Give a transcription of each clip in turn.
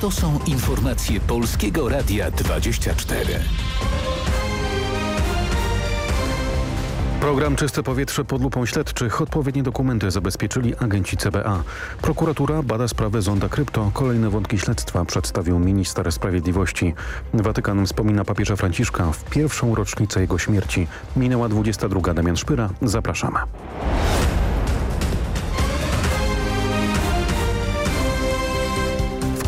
To są informacje Polskiego Radia 24. Program Czyste Powietrze pod lupą śledczych. Odpowiednie dokumenty zabezpieczyli agenci CBA. Prokuratura bada sprawę zonda krypto. Kolejne wątki śledztwa przedstawił minister sprawiedliwości. Watykan wspomina papieża Franciszka w pierwszą rocznicę jego śmierci. Minęła 22. Damian Szpyra. Zapraszamy.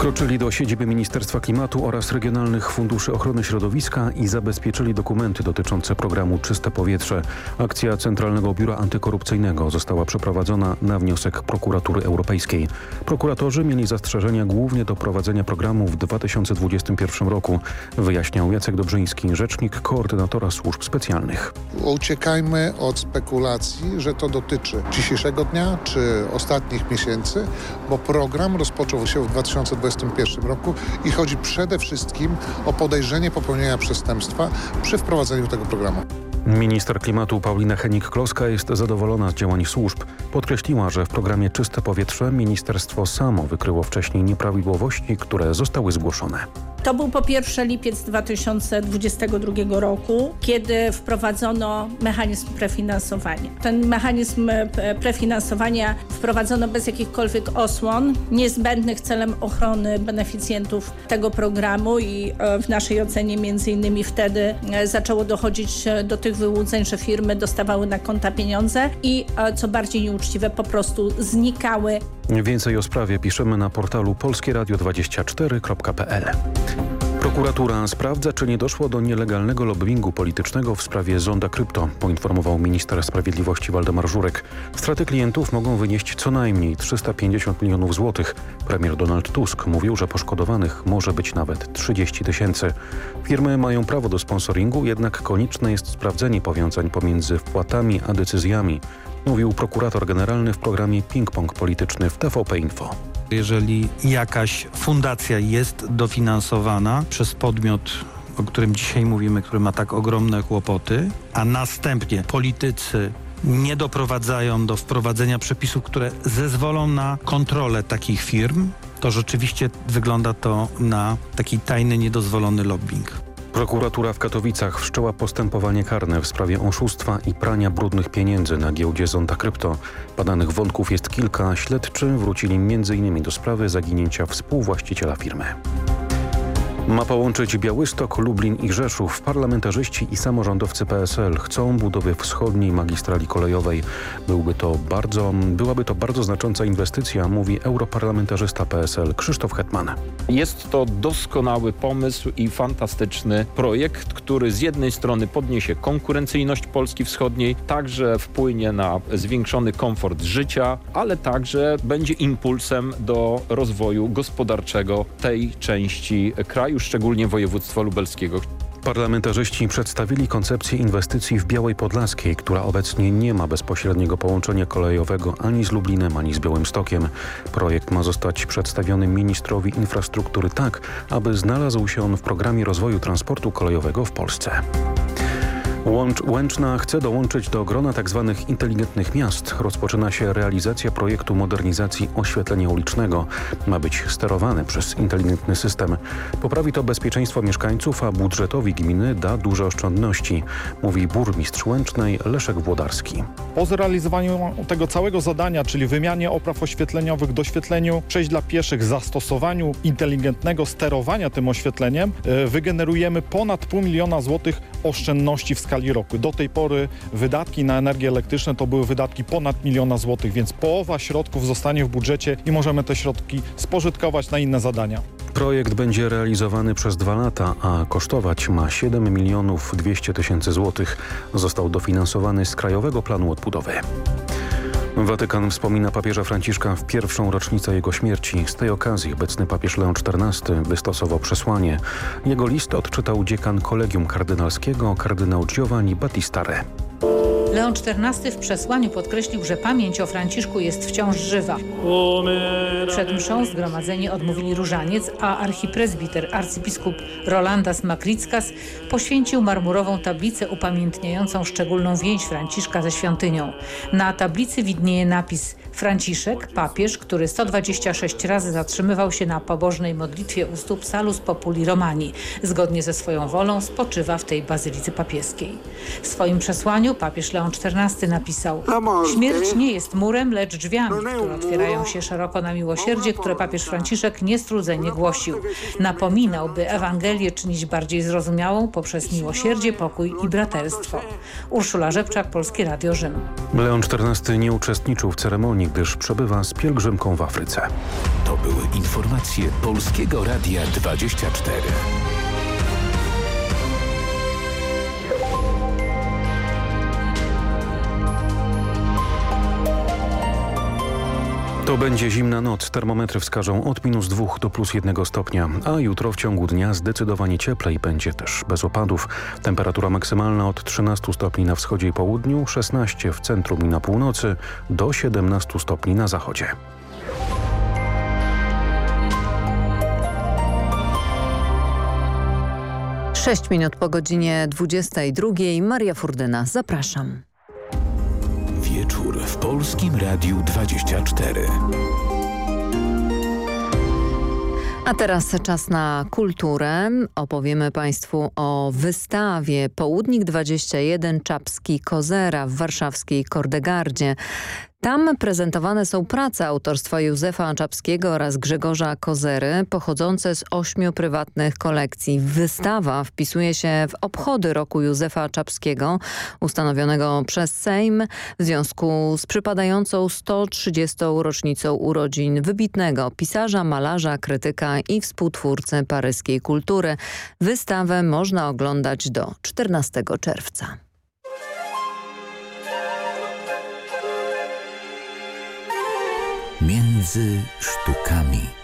Wkroczyli do siedziby Ministerstwa Klimatu oraz Regionalnych Funduszy Ochrony Środowiska i zabezpieczyli dokumenty dotyczące programu Czyste Powietrze. Akcja Centralnego Biura Antykorupcyjnego została przeprowadzona na wniosek Prokuratury Europejskiej. Prokuratorzy mieli zastrzeżenia głównie do prowadzenia programu w 2021 roku, wyjaśniał Jacek Dobrzyński, rzecznik koordynatora służb specjalnych. Uciekajmy od spekulacji, że to dotyczy dzisiejszego dnia czy ostatnich miesięcy, bo program rozpoczął się w 2020 2021 roku i chodzi przede wszystkim o podejrzenie popełnienia przestępstwa przy wprowadzeniu tego programu. Minister klimatu Paulina Henik-Kloska jest zadowolona z działań służb. Podkreśliła, że w programie Czyste Powietrze ministerstwo samo wykryło wcześniej nieprawidłowości, które zostały zgłoszone. To był po pierwsze lipiec 2022 roku, kiedy wprowadzono mechanizm prefinansowania. Ten mechanizm e, prefinansowania wprowadzono bez jakichkolwiek osłon, niezbędnych celem ochrony beneficjentów tego programu i e, w naszej ocenie między innymi wtedy e, zaczęło dochodzić do tych wyłudzeń, że firmy dostawały na konta pieniądze i co bardziej nieuczciwe po prostu znikały Więcej o sprawie piszemy na portalu polskieradio24.pl. Prokuratura sprawdza, czy nie doszło do nielegalnego lobbingu politycznego w sprawie zonda krypto, poinformował minister sprawiedliwości Waldemar Żurek. Straty klientów mogą wynieść co najmniej 350 milionów złotych. Premier Donald Tusk mówił, że poszkodowanych może być nawet 30 tysięcy. Firmy mają prawo do sponsoringu, jednak konieczne jest sprawdzenie powiązań pomiędzy wpłatami a decyzjami mówił prokurator generalny w programie Ping Pong Polityczny w TVP Info. Jeżeli jakaś fundacja jest dofinansowana przez podmiot o którym dzisiaj mówimy, który ma tak ogromne kłopoty, a następnie politycy nie doprowadzają do wprowadzenia przepisów, które zezwolą na kontrolę takich firm, to rzeczywiście wygląda to na taki tajny, niedozwolony lobbying. Prokuratura w Katowicach wszczęła postępowanie karne w sprawie oszustwa i prania brudnych pieniędzy na giełdzie Zonda Krypto. Badanych wątków jest kilka. Śledczy wrócili m.in. do sprawy zaginięcia współwłaściciela firmy. Ma połączyć Białystok, Lublin i Rzeszów. Parlamentarzyści i samorządowcy PSL chcą budowy wschodniej magistrali kolejowej. Byłby to bardzo, byłaby to bardzo znacząca inwestycja, mówi europarlamentarzysta PSL Krzysztof Hetman. Jest to doskonały pomysł i fantastyczny projekt, który z jednej strony podniesie konkurencyjność Polski Wschodniej, także wpłynie na zwiększony komfort życia, ale także będzie impulsem do rozwoju gospodarczego tej części kraju kraju, szczególnie województwa lubelskiego. Parlamentarzyści przedstawili koncepcję inwestycji w Białej Podlaskiej, która obecnie nie ma bezpośredniego połączenia kolejowego ani z Lublinem, ani z Białymstokiem. Projekt ma zostać przedstawiony ministrowi infrastruktury tak, aby znalazł się on w programie rozwoju transportu kolejowego w Polsce. Łącz, Łęczna chce dołączyć do grona tzw. Tak inteligentnych miast. Rozpoczyna się realizacja projektu modernizacji oświetlenia ulicznego. Ma być sterowany przez inteligentny system. Poprawi to bezpieczeństwo mieszkańców, a budżetowi gminy da duże oszczędności, mówi burmistrz Łęcznej Leszek Włodarski. Po zrealizowaniu tego całego zadania, czyli wymianie opraw oświetleniowych, doświetleniu przejść dla pieszych, zastosowaniu inteligentnego sterowania tym oświetleniem, e, wygenerujemy ponad pół miliona złotych oszczędności w skali skali roku. Do tej pory wydatki na energię elektryczną to były wydatki ponad miliona złotych, więc połowa środków zostanie w budżecie i możemy te środki spożytkować na inne zadania. Projekt będzie realizowany przez dwa lata, a kosztować ma 7 milionów 200 tysięcy złotych. Został dofinansowany z Krajowego Planu Odbudowy. Watykan wspomina papieża Franciszka w pierwszą rocznicę jego śmierci. Z tej okazji obecny papież Leon XIV wystosował przesłanie. Jego list odczytał dziekan Kolegium Kardynalskiego kardynał Giovanni Battistare. Leon XIV w przesłaniu podkreślił, że pamięć o Franciszku jest wciąż żywa. Przed mszą zgromadzeni odmówili różaniec, a archipresbiter arcybiskup Rolandas Makrickas poświęcił marmurową tablicę upamiętniającą szczególną więź Franciszka ze świątynią. Na tablicy widnieje napis Franciszek, papież, który 126 razy zatrzymywał się na pobożnej modlitwie u stóp Salus Populi Romani. Zgodnie ze swoją wolą spoczywa w tej bazylice papieskiej. W swoim przesłaniu papież Leon XIV napisał Śmierć nie jest murem, lecz drzwiami, które otwierają się szeroko na miłosierdzie, które papież Franciszek niestrudzenie głosił. Napominał, by Ewangelię czynić bardziej zrozumiałą poprzez miłosierdzie, pokój i braterstwo. Urszula Rzepczak, Polskie Radio Rzym. Leon XIV nie uczestniczył w ceremonii, gdyż przebywa z pielgrzymką w Afryce. To były informacje Polskiego Radia 24. To będzie zimna noc. Termometry wskażą od minus 2 do plus 1 stopnia, a jutro w ciągu dnia zdecydowanie cieplej będzie też bez opadów. Temperatura maksymalna od 13 stopni na wschodzie i południu, 16 w centrum i na północy, do 17 stopni na zachodzie. Sześć minut po godzinie 22. Maria Furdyna, zapraszam. Wieczór w Polskim Radiu 24. A teraz czas na kulturę. Opowiemy Państwu o wystawie Południk 21 Czapski Kozera w warszawskiej Kordegardzie. Tam prezentowane są prace autorstwa Józefa Czapskiego oraz Grzegorza Kozery, pochodzące z ośmiu prywatnych kolekcji. Wystawa wpisuje się w obchody roku Józefa Czapskiego, ustanowionego przez Sejm w związku z przypadającą 130. rocznicą urodzin wybitnego pisarza, malarza, krytyka i współtwórcy paryskiej kultury. Wystawę można oglądać do 14 czerwca. Między sztukami.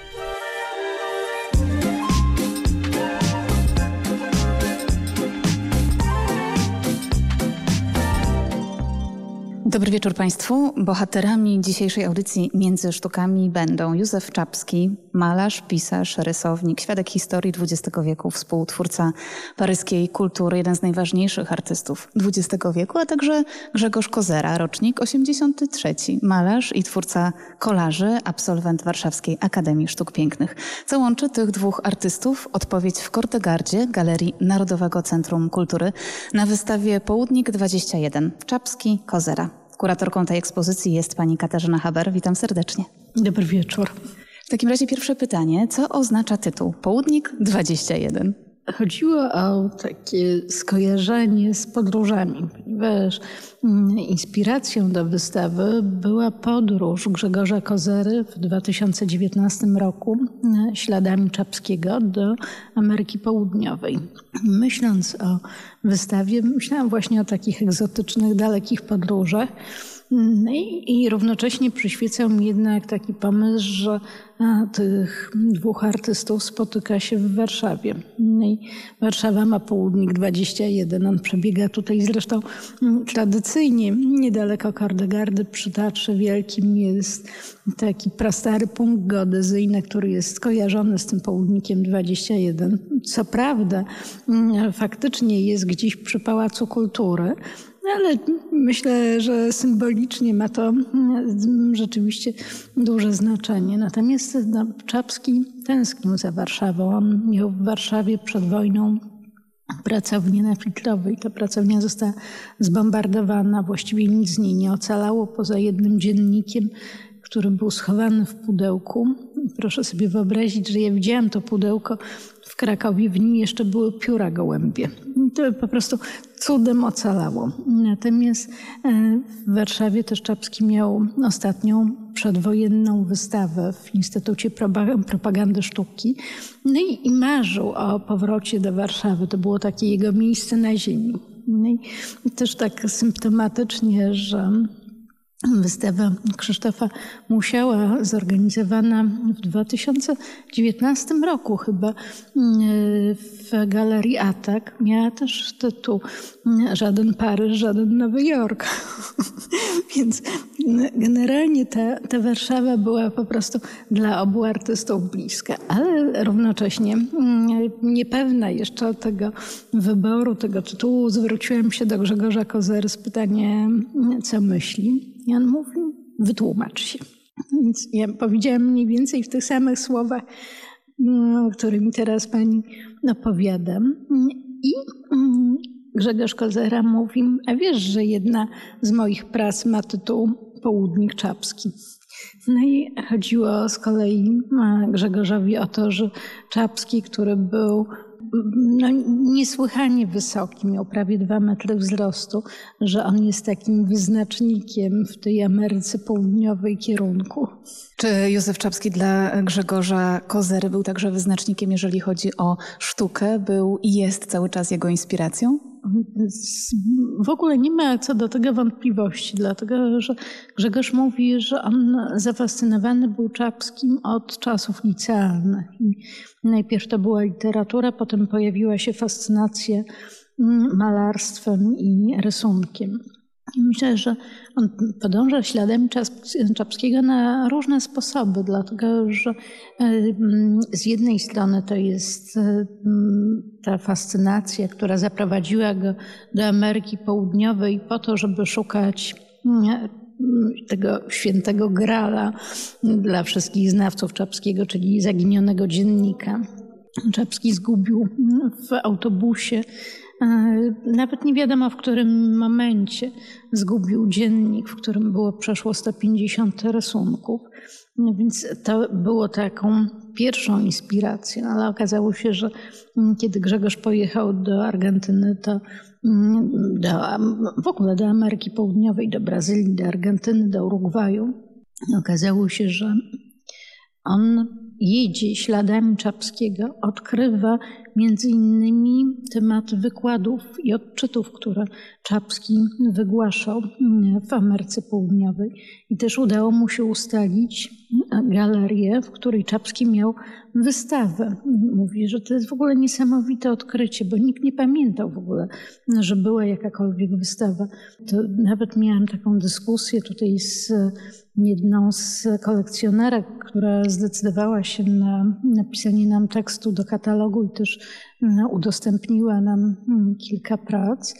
Dobry wieczór Państwu. Bohaterami dzisiejszej audycji Między Sztukami będą Józef Czapski, malarz, pisarz, rysownik, świadek historii XX wieku, współtwórca paryskiej kultury, jeden z najważniejszych artystów XX wieku, a także Grzegorz Kozera, rocznik 83, malarz i twórca kolarzy, absolwent Warszawskiej Akademii Sztuk Pięknych. Co łączy tych dwóch artystów? Odpowiedź w Kortegardzie, Galerii Narodowego Centrum Kultury na wystawie Południk 21, Czapski, Kozera. Kuratorką tej ekspozycji jest pani Katarzyna Haber. Witam serdecznie. Dobry wieczór. W takim razie pierwsze pytanie. Co oznacza tytuł Południk 21? Chodziło o takie skojarzenie z podróżami, ponieważ mm, inspiracją do wystawy była podróż Grzegorza Kozery w 2019 roku e, śladami Czapskiego do Ameryki Południowej. Myśląc o wystawie, myślałam właśnie o takich egzotycznych, dalekich podróżach. No i, I, równocześnie przyświecał mi jednak taki pomysł, że a, tych dwóch artystów spotyka się w Warszawie. No i Warszawa ma południk 21. On przebiega tutaj zresztą mm, tradycyjnie niedaleko Kordegardy przy Teatrze Wielkim jest taki prastary punkt geodezyjny, który jest skojarzony z tym południkiem 21. Co prawda mm, faktycznie jest gdzieś przy Pałacu Kultury, ale myślę, że symbolicznie ma to mm, rzeczywiście duże znaczenie. Natomiast no, Czapski tęsknił za Warszawą. On miał w Warszawie przed wojną pracownię na Filtrowej. Ta pracownia została zbombardowana, właściwie nic z niej nie ocalało poza jednym dziennikiem, który był schowany w pudełku. Proszę sobie wyobrazić, że ja widziałam to pudełko Krakowie, w nim jeszcze były pióra gołębie. To po prostu cudem ocalało. Natomiast e, w Warszawie też Czapski miał ostatnią przedwojenną wystawę w Instytucie Propagandy Sztuki no i, i marzył o powrocie do Warszawy. To było takie jego miejsce na ziemi. No i też tak symptomatycznie, że Wystawa Krzysztofa Musiała, zorganizowana w 2019 roku chyba w Galerii Atak, miała też tytuł Żaden Paryż, żaden Nowy Jork. Więc generalnie ta, ta Warszawa była po prostu dla obu artystów bliska, ale równocześnie mm, niepewna jeszcze tego wyboru, tego tytułu, zwróciłam się do Grzegorza Kozery z pytaniem, co myśli. I on mówi, wytłumacz się. Więc ja powiedziałam mniej więcej w tych samych słowach, mm, którymi teraz pani opowiadam. I mm, Grzegorz Kozera mówi, a wiesz, że jedna z moich prac ma tytuł Południk Czapski. No i chodziło z kolei e, Grzegorzowi o to, że Czapski, który był no, niesłychanie wysoki, miał prawie dwa metry wzrostu, że on jest takim wyznacznikiem w tej Ameryce Południowej kierunku. Czy Józef Czapski dla Grzegorza Kozery był także wyznacznikiem, jeżeli chodzi o sztukę? Był i jest cały czas jego inspiracją? W ogóle nie ma co do tego wątpliwości, dlatego że Grzegorz mówi, że on zafascynowany był Czapskim od czasów licealnych. Najpierw to była literatura, potem pojawiła się fascynacja malarstwem i rysunkiem. Myślę, że on podąża śladem Czapskiego na różne sposoby, dlatego że z jednej strony to jest ta fascynacja, która zaprowadziła go do Ameryki Południowej po to, żeby szukać tego świętego grala dla wszystkich znawców Czapskiego, czyli zaginionego dziennika. Czapski zgubił w autobusie E, nawet nie wiadomo w którym momencie zgubił dziennik, w którym było przeszło 150 rysunków. Więc to było taką pierwszą inspiracją, ale okazało się, że mm, kiedy Grzegorz pojechał do Argentyny, to mm, do, w ogóle do Ameryki Południowej, do Brazylii, do Argentyny, do Urugwaju, okazało się, że on jedzie śladami Czapskiego, odkrywa między innymi temat wykładów i odczytów, które Czapski wygłaszał w Ameryce Południowej. I też udało mu się ustalić galerię, w której Czapski miał wystawę. Mówi, że to jest w ogóle niesamowite odkrycie, bo nikt nie pamiętał w ogóle, że była jakakolwiek wystawa. To nawet miałam taką dyskusję tutaj z jedną z kolekcjonerek, która zdecydowała się na napisanie nam tekstu do katalogu i też e, udostępniła nam mm, kilka prac.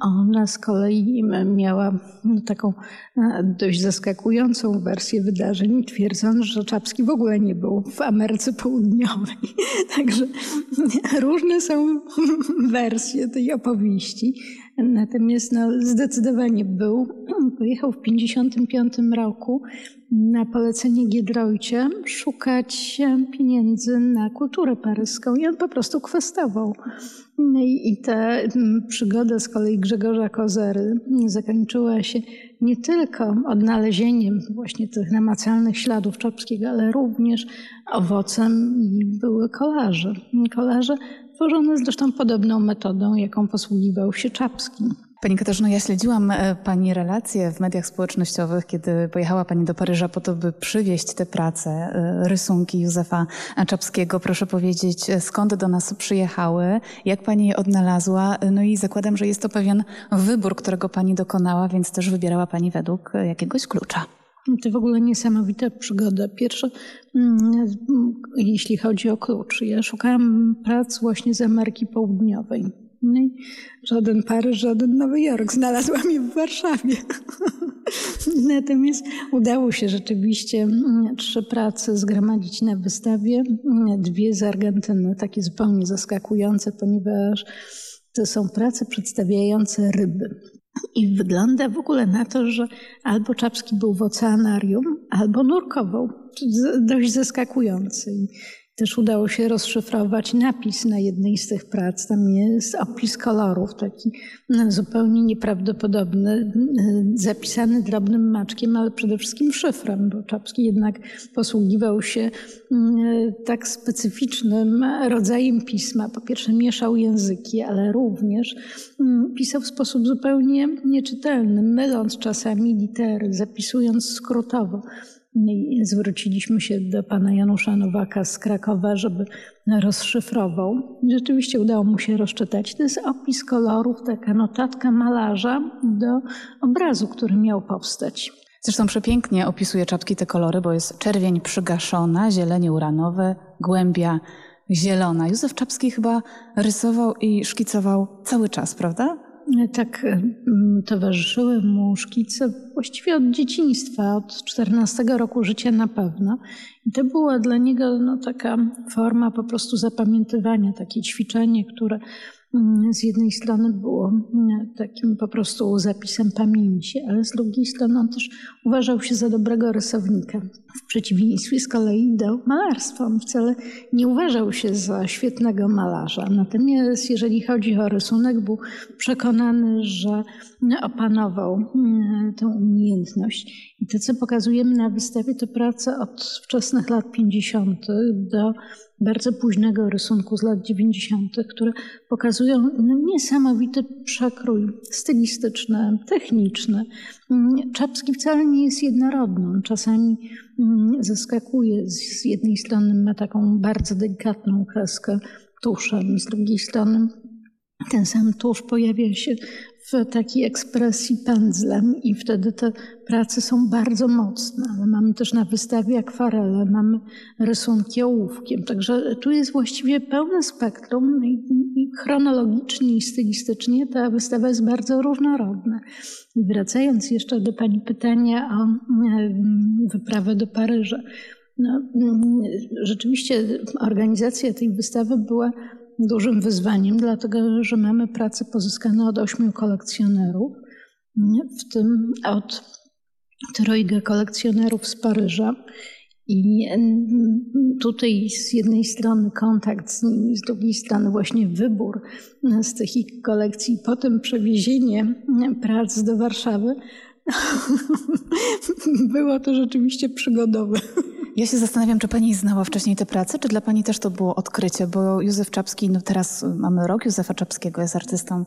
Ona z kolei miała no, taką e, dość zaskakującą wersję wydarzeń, twierdząc, że Czapski w ogóle nie był w Ameryce Południowej. Także różne są wersje tej opowieści. Natomiast no, zdecydowanie był. Pojechał w 1955 roku na polecenie Giedroycie szukać pieniędzy na kulturę paryską i on po prostu kwestował. No i, ta mm, przygoda z kolei Grzegorza Kozery zakończyła się nie tylko odnalezieniem właśnie tych namacalnych śladów Czopskiego, ale również owocem były kolarze. Kolarze tworzone zresztą podobną metodą, jaką posługiwał się Czapski. Pani Katarzyno, ja śledziłam e, Pani relacje w mediach społecznościowych, kiedy pojechała Pani do Paryża po to, by przywieźć te prace, e, rysunki Józefa Czapskiego. Proszę powiedzieć, e, skąd do nas przyjechały, jak Pani je odnalazła? No i zakładam, że jest to pewien wybór, którego Pani dokonała, więc też wybierała Pani według jakiegoś klucza. To w ogóle niesamowita przygoda. Pierwsze, mm, jeśli chodzi o klucz. Ja szukałam prac właśnie z Ameryki Południowej. No i żaden Paryż, żaden Nowy Jork. Znalazłam je w Warszawie. Natomiast udało się rzeczywiście mm, trzy prace zgromadzić na wystawie. Dwie z Argentyny, takie zupełnie zaskakujące, ponieważ to są prace przedstawiające ryby. I wygląda w ogóle na to, że albo Czapski był w oceanarium, albo nurkował. Dość zaskakujący. Też udało się rozszyfrować napis na jednej z tych prac. Tam jest opis kolorów, taki no, zupełnie nieprawdopodobny, zapisany drobnym maczkiem, ale przede wszystkim szyfrem, bo Czapski jednak posługiwał się mm, tak specyficznym rodzajem pisma. Po pierwsze mieszał języki, ale również mm, pisał w sposób zupełnie nieczytelny, myląc czasami litery, zapisując skrótowo. Zwróciliśmy się do pana Janusza Nowaka z Krakowa, żeby rozszyfrował. Rzeczywiście udało mu się rozczytać. To jest opis kolorów, taka notatka malarza do obrazu, który miał powstać. Zresztą przepięknie opisuje czapki te kolory, bo jest czerwień przygaszona, zielenie uranowe, głębia zielona. Józef Czapski chyba rysował i szkicował cały czas, prawda? Tak towarzyszyły mu szkice właściwie od dzieciństwa, od 14 roku życia na pewno. I to była dla niego no, taka forma po prostu zapamiętywania, takie ćwiczenie, które z jednej strony było mm, takim po prostu zapisem pamięci, ale z drugiej strony on też uważał się za dobrego rysownika. W przeciwieństwie z kolei do malarstwa. On wcale nie uważał się za świetnego malarza. Natomiast jeżeli chodzi o rysunek, był przekonany, że opanował mm, tę umiejętność. I to, co pokazujemy na wystawie, to prace od wczesnych lat 50. do bardzo późnego rysunku z lat 90., które pokazują niesamowity przekrój stylistyczny, techniczny. Czapski wcale nie jest jednorodny. On czasami mm, zaskakuje. Z jednej strony ma taką bardzo delikatną kreskę tuszem, z drugiej strony ten sam tusz pojawia się takiej ekspresji pędzlem i wtedy te prace są bardzo mocne. Ale mamy też na wystawie akwarele, mamy rysunki ołówkiem. Także tu jest właściwie pełne spektrum i, chronologicznie i stylistycznie ta wystawa jest bardzo różnorodna. I wracając jeszcze do Pani pytania o wyprawę do Paryża. No, rzeczywiście organizacja tej wystawy była dużym wyzwaniem, dlatego że mamy prace pozyskane od ośmiu kolekcjonerów, w tym od trojga kolekcjonerów z Paryża. I tutaj z jednej strony kontakt z nimi, z drugiej strony właśnie wybór z tych ich kolekcji, potem przewiezienie prac do Warszawy. Było to rzeczywiście przygodowe. Ja się zastanawiam, czy pani znała wcześniej te prace, czy dla pani też to było odkrycie, bo Józef Czapski, no teraz mamy rok Józefa Czapskiego, jest artystą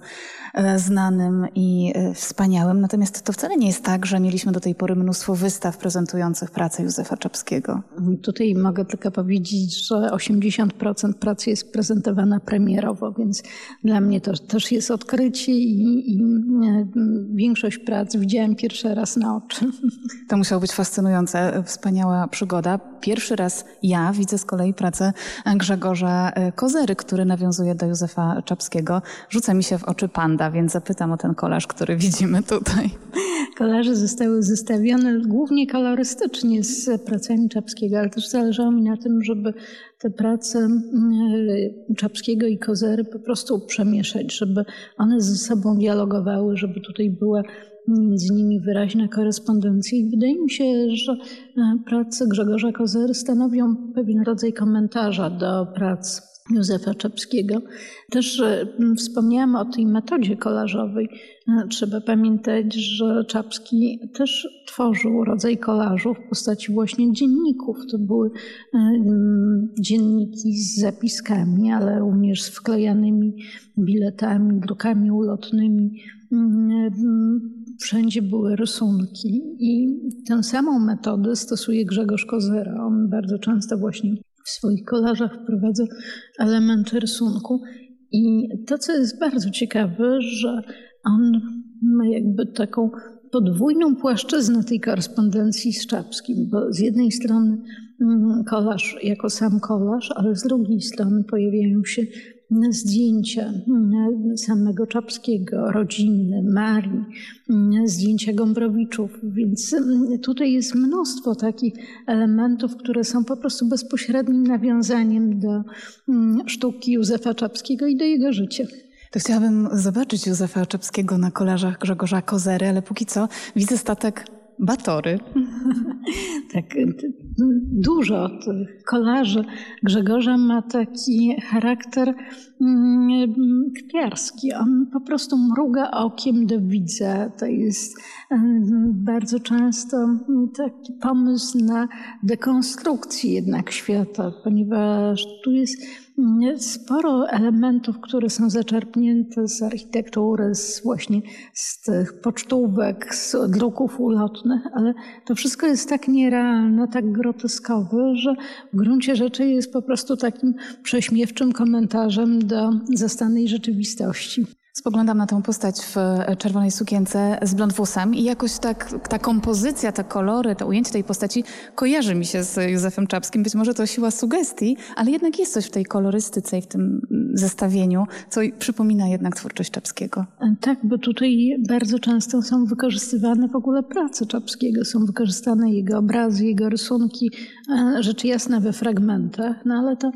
e, znanym i e, wspaniałym, natomiast to wcale nie jest tak, że mieliśmy do tej pory mnóstwo wystaw prezentujących pracę Józefa Czapskiego. Tutaj mogę tylko powiedzieć, że 80% pracy jest prezentowana premierowo, więc dla mnie to też jest odkrycie i, i e, większość prac widziałem pierwszy raz na oczy. To musiało być fascynujące, wspaniała przygoda. Pierwszy raz ja widzę z kolei pracę Grzegorza Kozery, który nawiązuje do Józefa Czapskiego. Rzuca mi się w oczy panda, więc zapytam o ten kolaż, który widzimy tutaj. Kolaże zostały zestawione głównie kolorystycznie z pracami Czapskiego, ale też zależało mi na tym, żeby te prace e, Czapskiego i Kozery po prostu przemieszać, żeby one ze sobą dialogowały, żeby tutaj była między nimi wyraźna korespondencja i wydaje mi się, że e, prace Grzegorza Kozery stanowią pewien rodzaj komentarza do prac Józefa Czapskiego. Też wspomniałam o tej metodzie kolażowej. Trzeba pamiętać, że Czapski też tworzył rodzaj kolażu w postaci właśnie dzienników. To były e, dzienniki z zapiskami, ale również z wklejanymi biletami, drukami ulotnymi wszędzie były rysunki i tę samą metodę stosuje Grzegorz Kozera. On bardzo często właśnie w swoich kolarzach wprowadza elementy rysunku. I to, co jest bardzo ciekawe, że on ma jakby taką podwójną płaszczyznę tej korespondencji z Czapskim, bo z jednej strony mm, kolarz jako sam kolarz, ale z drugiej strony pojawiają się zdjęcia samego Czapskiego, rodziny, Marii, zdjęcia Gombrowiczów, więc tutaj jest mnóstwo takich elementów, które są po prostu bezpośrednim nawiązaniem do sztuki Józefa Czapskiego i do jego życia. To chciałabym zobaczyć Józefa Czapskiego na kolarzach Grzegorza Kozery, ale póki co widzę statek Batory. tak, dużo tych kolarzy Grzegorza ma taki charakter mm, kpiarski. On po prostu mruga okiem do widza. To jest mm, bardzo często taki pomysł na dekonstrukcję jednak świata, ponieważ tu jest sporo elementów, które są zaczerpnięte z architektury, z właśnie z tych pocztówek, z druków ulotnych, ale to wszystko jest tak nierealne, tak groteskowe, że w gruncie rzeczy jest po prostu takim prześmiewczym komentarzem do zastanej rzeczywistości. Spoglądam na tę postać w e, czerwonej sukience z blond włosami i jakoś tak ta kompozycja, te kolory, to ujęcie tej postaci kojarzy mi się z Józefem Czapskim. Być może to siła sugestii, ale jednak jest coś w tej kolorystyce i w tym zestawieniu, co przypomina jednak twórczość Czapskiego. E, tak, bo tutaj bardzo często są wykorzystywane w ogóle prace Czapskiego, są wykorzystane jego obrazy, jego rysunki, rzecz jasna we fragmentach, no ale to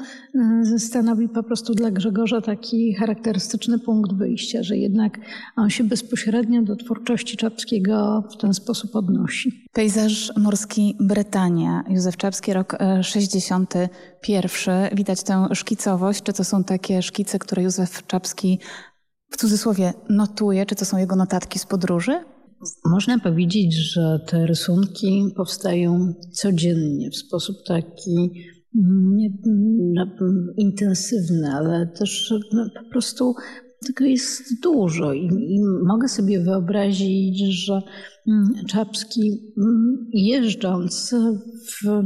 stanowi po prostu dla Grzegorza taki charakterystyczny punkt wyjścia że jednak on się bezpośrednio do twórczości Czapskiego w ten sposób odnosi. Pejzaż morski Bretania, Józef Czapski, rok 61. E, Widać tę szkicowość. Czy to są takie szkice, które Józef Czapski w cudzysłowie notuje? Czy to są jego notatki z podróży? Można powiedzieć, że te rysunki powstają codziennie w sposób taki nie, no, intensywny, ale też no, po prostu tego jest dużo i, i, mogę sobie wyobrazić, że mm, Czapski mm, jeżdżąc w,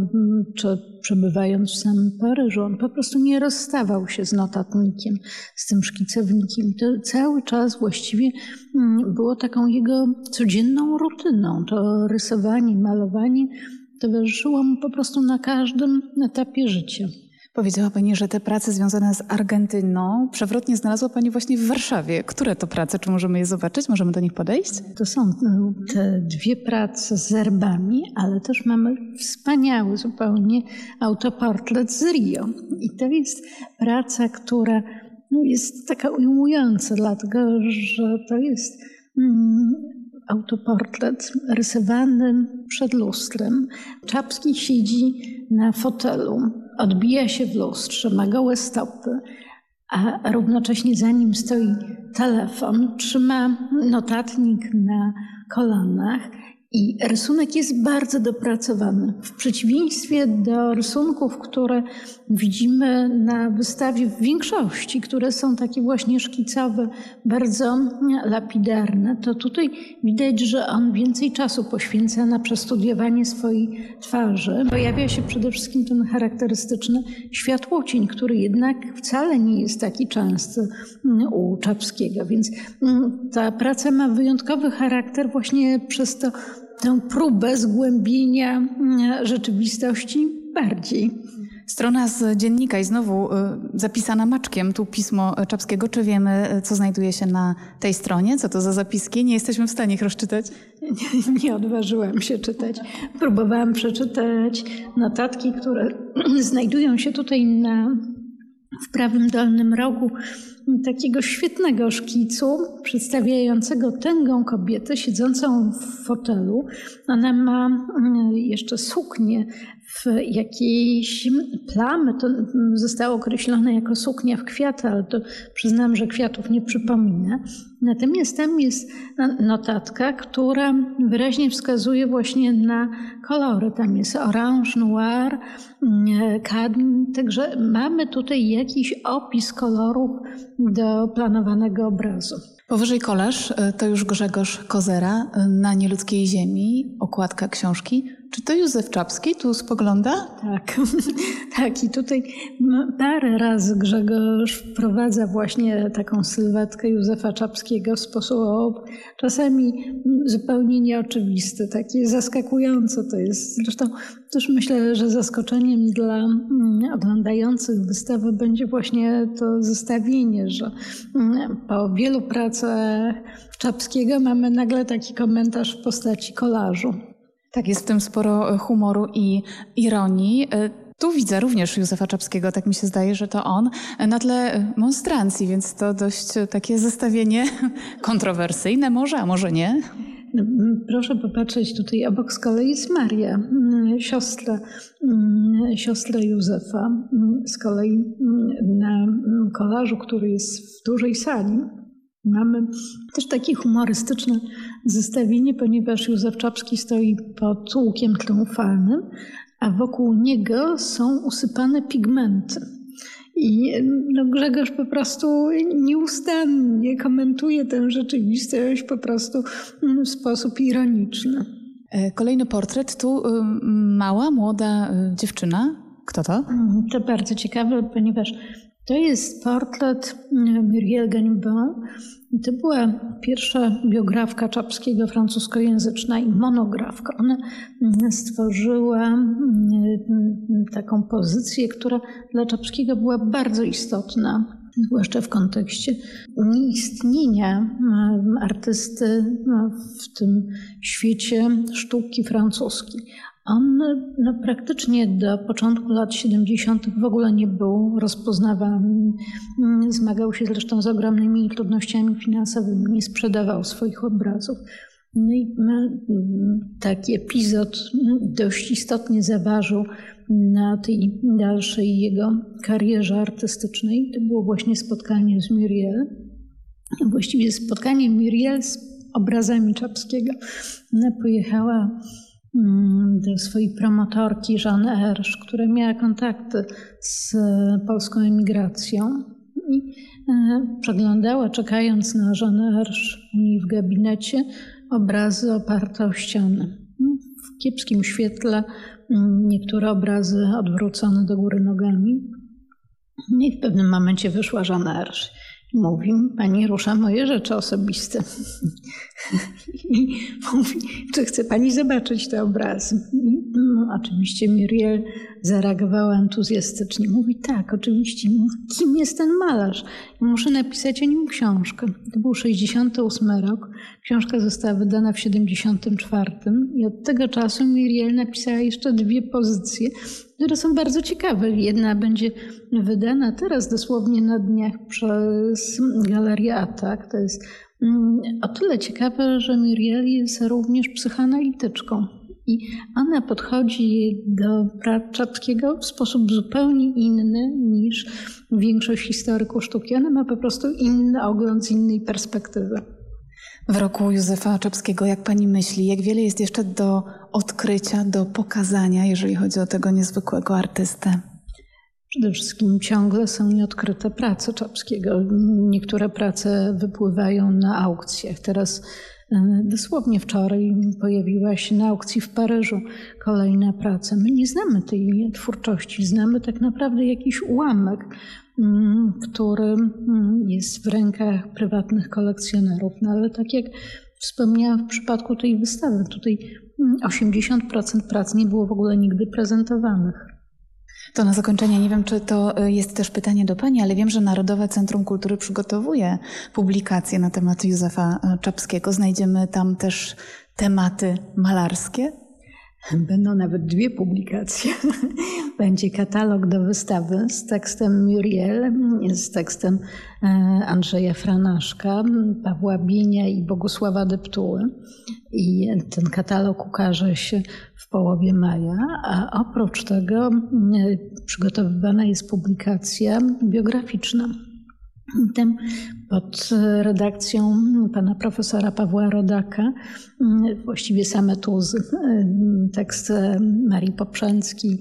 czy przebywając w samym Paryżu, on po prostu nie rozstawał się z notatnikiem, z tym szkicownikiem. To cały czas właściwie mm, było taką jego codzienną rutyną. To rysowanie, malowanie towarzyszyło mu po prostu na każdym etapie życia. Powiedziała Pani, że te prace związane z Argentyną przewrotnie znalazła Pani właśnie w Warszawie. Które to prace? Czy możemy je zobaczyć? Możemy do nich podejść? To są no, te dwie prace z erbami, ale też mamy wspaniały zupełnie autoportret z Rio. I to jest praca, która no, jest taka ujmująca, dlatego że to jest mm, autoportret rysowany przed lustrem. Czapski siedzi na fotelu odbija się w lustrze, ma gołe stopy, a równocześnie za nim stoi telefon, trzyma notatnik na kolanach i rysunek jest bardzo dopracowany. W przeciwieństwie do rysunków, które widzimy na wystawie w większości, które są takie właśnie szkicowe, bardzo lapidarne, to tutaj widać, że on więcej czasu poświęca na przestudiowanie swojej twarzy. Pojawia się przede wszystkim ten charakterystyczny światłocień, który jednak wcale nie jest taki częsty u Czapskiego. Więc mm, ta praca ma wyjątkowy charakter właśnie przez to tę próbę zgłębienia mm, rzeczywistości bardziej. Strona z dziennika i znowu y, zapisana maczkiem, tu pismo Czapskiego. Czy wiemy, y, co znajduje się na tej stronie? Co to za zapiski? Nie jesteśmy w stanie ich rozczytać. Nie, nie odważyłam się czytać. Próbowałam przeczytać notatki, które znajdują się tutaj na, w prawym dolnym rogu takiego świetnego szkicu przedstawiającego tęgą kobietę siedzącą w fotelu. Ona ma mm, jeszcze suknię w jakiejś plamy. To zostało określone jako suknia w kwiaty, ale to przyznam, że kwiatów nie przypomina. Natomiast tam jest notatka, która wyraźnie wskazuje właśnie na kolory. Tam jest orange, noir, kadm. Także mamy tutaj jakiś opis kolorów do planowanego obrazu. Powyżej kolarz e, to już Grzegorz Kozera e, na nieludzkiej ziemi, okładka książki. Czy to Józef Czapski tu spogląda? Tak, tak. I tutaj parę razy Grzegorz wprowadza właśnie taką sylwetkę Józefa Czapskiego w sposób czasami zupełnie nieoczywisty, taki zaskakujący to jest. Zresztą też myślę, że zaskoczeniem dla mm, oglądających wystawę będzie właśnie to zestawienie, że mm, po wielu pracach Czapskiego mamy nagle taki komentarz w postaci kolażu. Tak, jest w tym sporo e, humoru i ironii. E, tu widzę również Józefa Czapskiego, tak mi się zdaje, że to on, e, na tle monstrancji, więc to dość takie zestawienie kontrowersyjne może, a może nie. No, proszę popatrzeć, tutaj obok z kolei jest Maria, siostra, siostra Józefa. Z kolei na kolażu, który jest w dużej sali, Mamy też takie humorystyczne zestawienie, ponieważ Józef Czapski stoi pod łukiem triumfalnym, a wokół niego są usypane pigmenty. I no, Grzegorz po prostu nieustannie komentuje tę rzeczywistość po prostu w sposób ironiczny. E, kolejny portret. Tu mała, młoda e, dziewczyna. Kto to? To bardzo ciekawe, ponieważ To jest portret Muriel Ganibon. To była pierwsza biografka Czapskiego francuskojęzyczna i monografka. Ona stworzyła taką pozycję, która dla Czapskiego była bardzo istotna zwłaszcza w kontekście nieistnienia artysty w tym świecie sztuki francuskiej. On no, praktycznie do początku lat 70. w ogóle nie był rozpoznawany. Zmagał się zresztą z ogromnymi trudnościami finansowymi, nie sprzedawał swoich obrazów. No i taki epizod dość istotnie zaważył na tej dalszej jego karierze artystycznej. To było właśnie spotkanie z Muriel. Właściwie spotkanie Muriel z obrazami Czapskiego. Ona pojechała mm, do swojej promotorki Jeanne Ersz, która miała kontakty z polską emigracją i e, przeglądała, czekając na Jeanne Ersz w gabinecie, obrazy oparte o ściany. W kiepskim świetle mm, niektóre obrazy odwrócone do góry nogami. I w pewnym momencie wyszła Żana Ersz. Mówi, pani rusza moje rzeczy osobiste. I mówi, czy chce pani zobaczyć te obrazy? No, oczywiście Muriel zareagowała entuzjastycznie. Mówi, tak, oczywiście. Mówi, kim jest ten malarz? muszę napisać o nim książkę. To był 68 rok. Książka została wydana w 74 i od tego czasu Muriel napisała jeszcze dwie pozycje, które są bardzo ciekawe. Jedna będzie wydana teraz dosłownie na dniach przez Galerię Atak. To jest mm, o tyle ciekawe, że Muriel jest również psychoanalityczką. I ona podchodzi do Czapskiego w sposób zupełnie inny niż większość historyków sztuki. Ona ma po prostu inny ogląd z innej perspektywy. W roku Józefa Czapskiego, jak pani myśli, jak wiele jest jeszcze do odkrycia, do pokazania, jeżeli chodzi o tego niezwykłego artystę? Przede wszystkim ciągle są nieodkryte prace Czapskiego. Niektóre prace wypływają na aukcjach. Teraz e, Dosłownie wczoraj pojawiła się na aukcji w Paryżu kolejna praca. My nie znamy tej twórczości, znamy tak naprawdę jakiś ułamek, który mm, jest w rękach prywatnych kolekcjonerów. No ale tak jak wspomniałam w przypadku tej wystawy, tutaj 80% mm, prac nie było w ogóle nigdy prezentowanych. To na zakończenie, nie wiem, czy to y, jest też pytanie do Pani, ale wiem, że Narodowe Centrum Kultury przygotowuje publikacje na temat Józefa y, Czapskiego. Znajdziemy tam też tematy malarskie. Będą nawet dwie publikacje. Będzie katalog do wystawy z tekstem Muriel, z tekstem e, Andrzeja Franaszka, Pawła Bienia i Bogusława Deptuły. I ten katalog ukaże się w połowie maja, a oprócz tego e, przygotowywana jest publikacja biograficzna. Tym pod redakcją pana profesora Pawła Rodaka, właściwie same tuzy, tekst Marii Poprzęcki,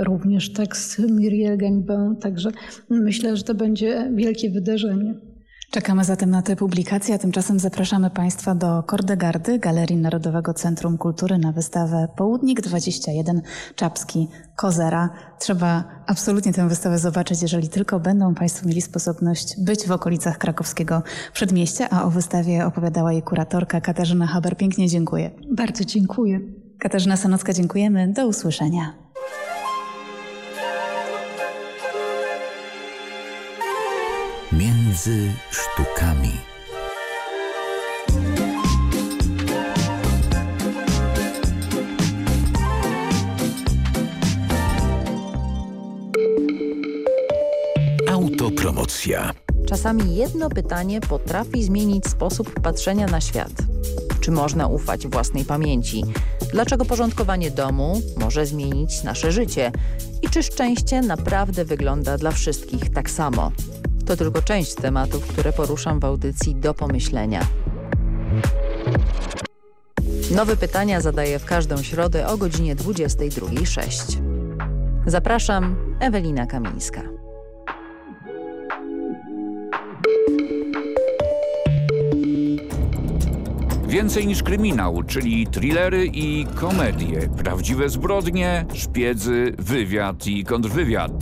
również tekst Muriel Ganibon, także myślę, że to będzie wielkie wydarzenie. Czekamy zatem na tę publikację, a tymczasem zapraszamy Państwa do Kordegardy, Galerii Narodowego Centrum Kultury na wystawę Południk 21 Czapski Kozera. Trzeba absolutnie tę wystawę zobaczyć, jeżeli tylko będą Państwo mieli sposobność być w okolicach krakowskiego przedmieścia, a o wystawie opowiadała jej kuratorka Katarzyna Haber. Pięknie dziękuję. Bardzo dziękuję. Katarzyna Sanocka, dziękujemy. Do usłyszenia. Między sztukami. Autopromocja. Czasami jedno pytanie potrafi zmienić sposób patrzenia na świat. Czy można ufać własnej pamięci? Dlaczego porządkowanie domu może zmienić nasze życie? I czy szczęście naprawdę wygląda dla wszystkich tak samo? To tylko część tematów, które poruszam w audycji do pomyślenia. Nowe pytania zadaję w każdą środę o godzinie 22.06. Zapraszam, Ewelina Kamińska. Więcej niż kryminał, czyli thrillery i komedie, prawdziwe zbrodnie, szpiedzy, wywiad i kontrwywiad.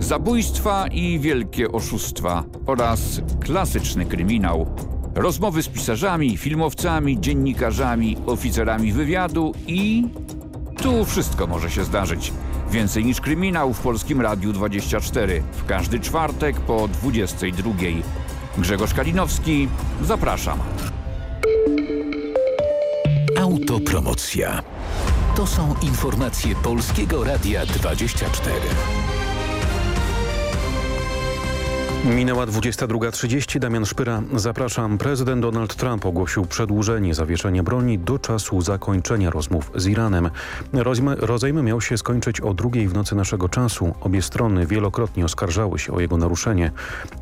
Zabójstwa i wielkie oszustwa oraz klasyczny kryminał. Rozmowy z pisarzami, filmowcami, dziennikarzami, oficerami wywiadu i... Tu wszystko może się zdarzyć. Więcej niż kryminał w Polskim Radiu 24. W każdy czwartek po 22. Grzegorz Kalinowski, zapraszam. Autopromocja. To są informacje Polskiego Radia 24. Minęła 22.30. Damian Szpyra. Zapraszam. Prezydent Donald Trump ogłosił przedłużenie zawieszenia broni do czasu zakończenia rozmów z Iranem. Rozejmy miał się skończyć o drugiej w nocy naszego czasu. Obie strony wielokrotnie oskarżały się o jego naruszenie.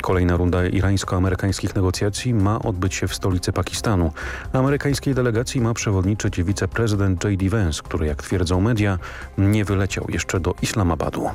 Kolejna runda irańsko-amerykańskich negocjacji ma odbyć się w stolicy Pakistanu. Amerykańskiej delegacji ma przewodniczyć wiceprezydent J.D. Vance, który jak twierdzą media nie wyleciał jeszcze do Islamabadu.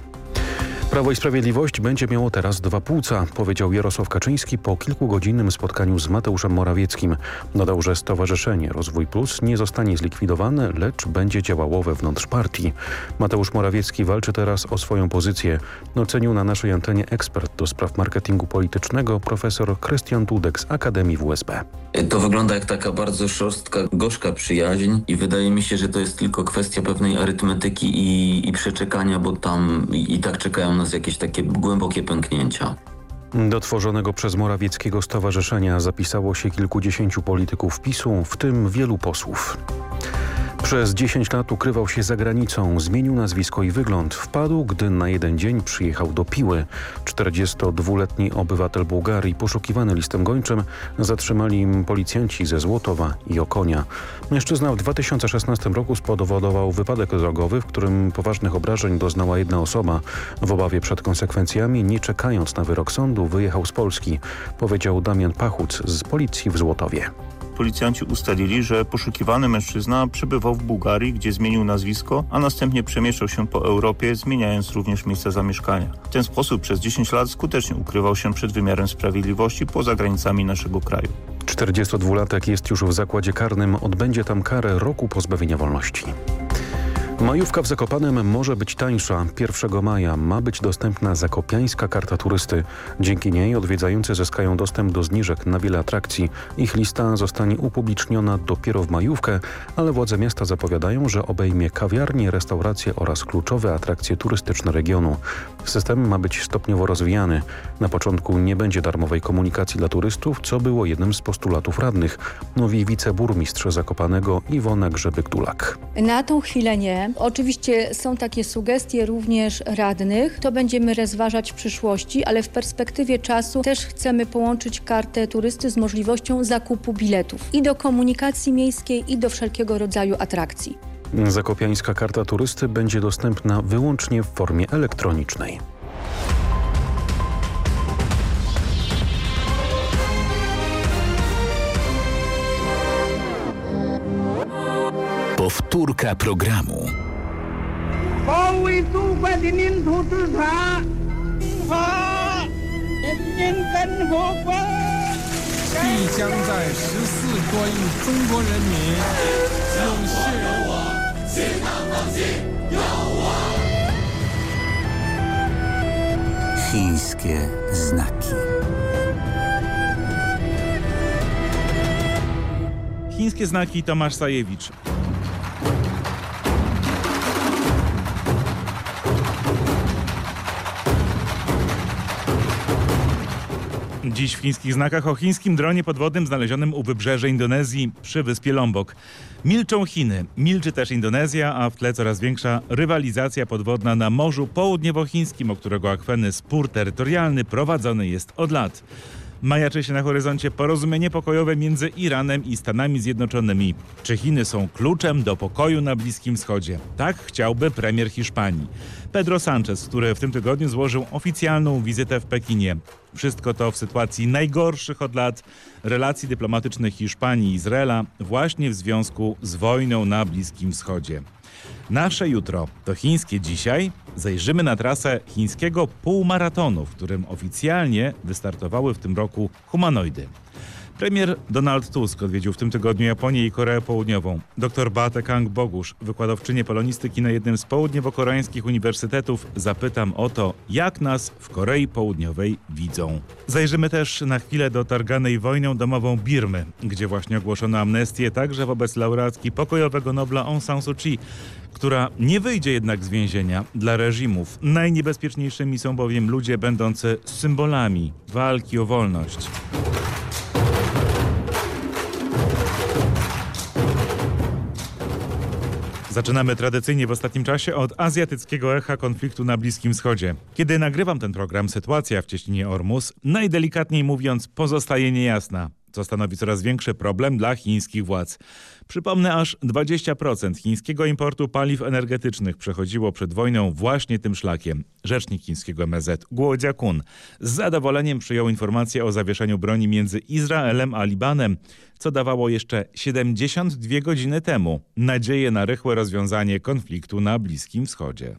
Prawo i Sprawiedliwość będzie miało teraz dwa płuca, powiedział Jarosław Kaczyński po kilkugodzinnym spotkaniu z Mateuszem Morawieckim. Dodał, że Stowarzyszenie Rozwój Plus nie zostanie zlikwidowane, lecz będzie działało wewnątrz partii. Mateusz Morawiecki walczy teraz o swoją pozycję. Ocenił na naszej antenie ekspert do spraw marketingu politycznego profesor Krystian Dudek z Akademii WSB. To wygląda jak taka bardzo szorstka, gorzka przyjaźń i wydaje mi się, że to jest tylko kwestia pewnej arytmetyki i, i przeczekania, bo tam i, i tak czekają nas jakieś takie głębokie pęknięcia. Do tworzonego przez Morawieckiego Stowarzyszenia zapisało się kilkudziesięciu polityków PiSu, w tym wielu posłów. Przez 10 lat ukrywał się za granicą, zmienił nazwisko i wygląd. Wpadł, gdy na jeden dzień przyjechał do Piły. 42-letni obywatel Bułgarii, poszukiwany listem gończym, zatrzymali im policjanci ze Złotowa i Okonia. Mężczyzna w 2016 roku spowodował wypadek drogowy, w którym poważnych obrażeń doznała jedna osoba. W obawie przed konsekwencjami, nie czekając na wyrok sądu, wyjechał z Polski, powiedział Damian Pachuc z policji w Złotowie. Policjanci ustalili, że poszukiwany mężczyzna przebywał w Bułgarii, gdzie zmienił nazwisko, a następnie przemieszczał się po Europie, zmieniając również miejsce zamieszkania. W ten sposób przez 10 lat skutecznie ukrywał się przed wymiarem sprawiedliwości poza granicami naszego kraju. 42-latek jest już w zakładzie karnym, odbędzie tam karę roku pozbawienia wolności. Majówka w Zakopanem może być tańsza. 1 maja ma być dostępna zakopiańska karta turysty. Dzięki niej odwiedzający zyskają dostęp do zniżek na wiele atrakcji. Ich lista zostanie upubliczniona dopiero w majówkę, ale władze miasta zapowiadają, że obejmie kawiarnie, restauracje oraz kluczowe atrakcje turystyczne regionu. System ma być stopniowo rozwijany. Na początku nie będzie darmowej komunikacji dla turystów, co było jednym z postulatów radnych, mówi wiceburmistrz Zakopanego Iwona Grzebyk-Dulak. Na tą chwilę nie. Oczywiście są takie sugestie również radnych. To będziemy rozważać w przyszłości, ale w perspektywie czasu też chcemy połączyć kartę turysty z możliwością zakupu biletów i do komunikacji miejskiej i do wszelkiego rodzaju atrakcji. Zakopiańska karta turysty będzie dostępna wyłącznie w formie elektronicznej. Powtórka programu. 保卫祖国的领土之上，发人民跟和国。必将在十四国与中国人民永世有我，新党放弃有我。 Chińskie znaki. Chińskie znaki Tomasz Sajewicz. Dziś w chińskich znakach o chińskim dronie podwodnym znalezionym u wybrzeży Indonezji przy wyspie Lombok. Milczą Chiny, milczy też Indonezja, a w tle coraz większa rywalizacja podwodna na Morzu Południowochińskim, o którego akweny spór terytorialny prowadzony jest od lat. Majaczy się na horyzoncie porozumienie pokojowe między Iranem i Stanami Zjednoczonymi. Czy Chiny są kluczem do pokoju na Bliskim Wschodzie? Tak chciałby premier Hiszpanii. Pedro Sanchez, który w tym tygodniu złożył oficjalną wizytę w Pekinie. Wszystko to w sytuacji najgorszych od lat relacji dyplomatycznych Hiszpanii i Izraela właśnie w związku z wojną na Bliskim Wschodzie. Nasze jutro to chińskie dzisiaj. Zajrzymy na trasę chińskiego półmaratonu, w którym oficjalnie wystartowały w tym roku humanoidy. Premier Donald Tusk odwiedził w tym tygodniu Japonię i Koreę Południową. Dr Bate Kang Bogusz, wykładowczynię polonistyki na jednym z południowo-koreańskich uniwersytetów, zapytam o to, jak nas w Korei Południowej widzą. Zajrzymy też na chwilę do targanej wojną domową Birmy, gdzie właśnie ogłoszono amnestię także wobec laureatki pokojowego Nobla Aung San Suu Kyi, która nie wyjdzie jednak z więzienia dla reżimów. Najniebezpieczniejszymi są bowiem ludzie będący symbolami walki o wolność. Zaczynamy tradycyjnie w ostatnim czasie od azjatyckiego echa konfliktu na Bliskim Wschodzie. Kiedy nagrywam ten program, sytuacja w cieśninie Ormus, najdelikatniej mówiąc, pozostaje niejasna co stanowi coraz większy problem dla chińskich władz. Przypomnę, aż 20% chińskiego importu paliw energetycznych przechodziło przed wojną właśnie tym szlakiem. Rzecznik chińskiego MSZ Guo Jiakun z zadowoleniem przyjął informację o zawieszeniu broni między Izraelem a Libanem, co dawało jeszcze 72 godziny temu nadzieję na rychłe rozwiązanie konfliktu na Bliskim Wschodzie.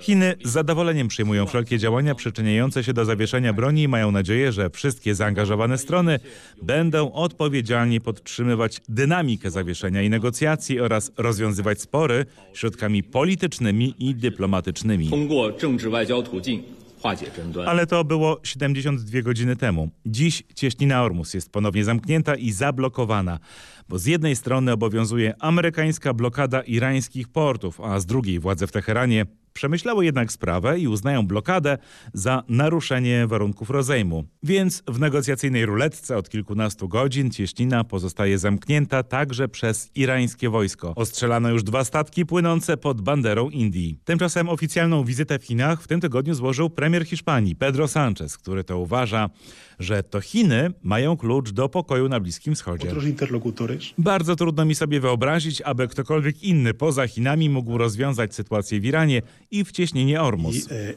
Chiny z zadowoleniem przyjmują wszelkie działania przyczyniające się do zawieszenia broni i mają nadzieję, że wszystkie zaangażowane strony będą odpowiedzialnie podtrzymywać dynamikę zawieszenia i negocjacji oraz rozwiązywać spory środkami politycznymi i dyplomatycznymi. Ale to było 72 godziny temu. Dziś cieśnina Ormus jest ponownie zamknięta i zablokowana, bo z jednej strony obowiązuje amerykańska blokada irańskich portów, a z drugiej władze w Teheranie Przemyślały jednak sprawę i uznają blokadę za naruszenie warunków rozejmu. Więc w negocjacyjnej ruletce od kilkunastu godzin cieśnina pozostaje zamknięta także przez irańskie wojsko. Ostrzelano już dwa statki płynące pod banderą Indii. Tymczasem oficjalną wizytę w Chinach w tym tygodniu złożył premier Hiszpanii Pedro Sánchez, który to uważa, że to Chiny mają klucz do pokoju na Bliskim Wschodzie. Bardzo trudno mi sobie wyobrazić, aby ktokolwiek inny poza Chinami mógł rozwiązać sytuację w Iranie i w cieśninie Ormus. E,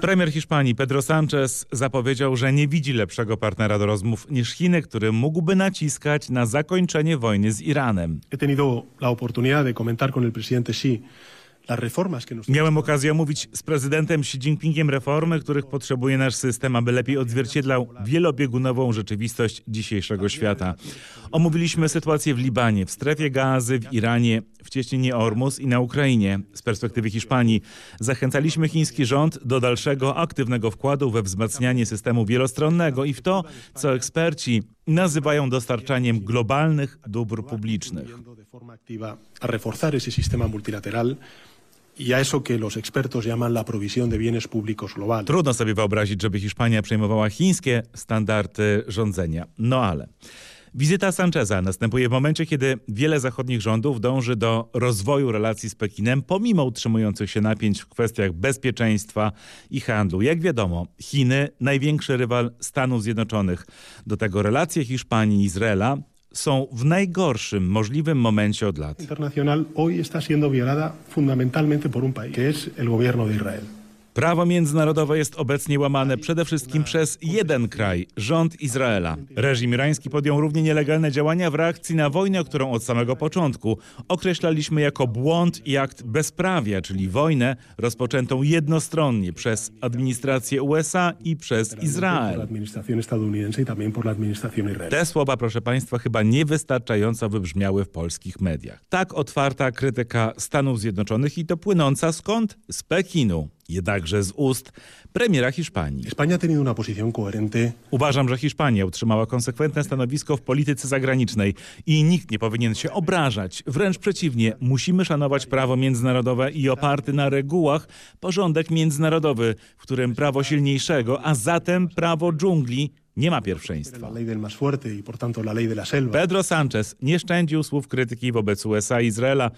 Premier Hiszpanii Pedro Sánchez zapowiedział, że nie widzi lepszego partnera do rozmów niż Chiny, który mógłby naciskać na zakończenie wojny z Iranem. He tenido la oportunidad de comentar con el presidente Xi Miałem okazję omówić z prezydentem Xi Jinpingiem reformy, których potrzebuje nasz system, aby lepiej odzwierciedlał wielobiegunową rzeczywistość dzisiejszego świata. Omówiliśmy sytuację w Libanie, w strefie gazy, w Iranie, w cieśninie Ormus i na Ukrainie. Z perspektywy Hiszpanii zachęcaliśmy chiński rząd do dalszego aktywnego wkładu we wzmacnianie systemu wielostronnego i w to, co eksperci nazywają dostarczaniem globalnych dóbr publicznych. Multilateral y a eso que los expertos llaman la provisión de bienes públicos globales. Trudno sobie wyobrazić, żeby Hiszpania przejmowała chińskie standardy rządzenia. No ale... Wizyta Sancheza następuje w momencie, kiedy wiele zachodnich rządów dąży do rozwoju relacji z Pekinem, pomimo utrzymujących się napięć w kwestiach bezpieczeństwa i handlu. Jak wiadomo, Chiny, największy rywal Stanów Zjednoczonych. Do tego relacje Hiszpanii i Izraela są w najgorszym możliwym momencie od lat. Internacional hoy está siendo violada fundamentalmente por un país, que es el gobierno de Israel. Prawo międzynarodowe jest obecnie łamane przede wszystkim przez jeden kraj, rząd Izraela. Reżim irański podjął równie nielegalne działania w reakcji na wojnę, którą od samego początku określaliśmy jako błąd i akt bezprawia, czyli wojnę rozpoczętą jednostronnie przez administrację USA i przez Izrael. Te słowa, proszę Państwa, chyba niewystarczająco wybrzmiały w polskich mediach. Tak otwarta krytyka Stanów Zjednoczonych i to płynąca skąd? Z Pekinu jednakże z ust premiera Hiszpanii. Uważam, że Hiszpania utrzymała konsekwentne stanowisko w polityce zagranicznej i nikt nie powinien się obrażać. Wręcz przeciwnie, musimy szanować prawo międzynarodowe i oparty na regułach porządek międzynarodowy, w którym prawo silniejszego, a zatem prawo dżungli nie ma pierwszeństwa. Pedro Sánchez nie szczędził słów krytyki wobec USA i Izraela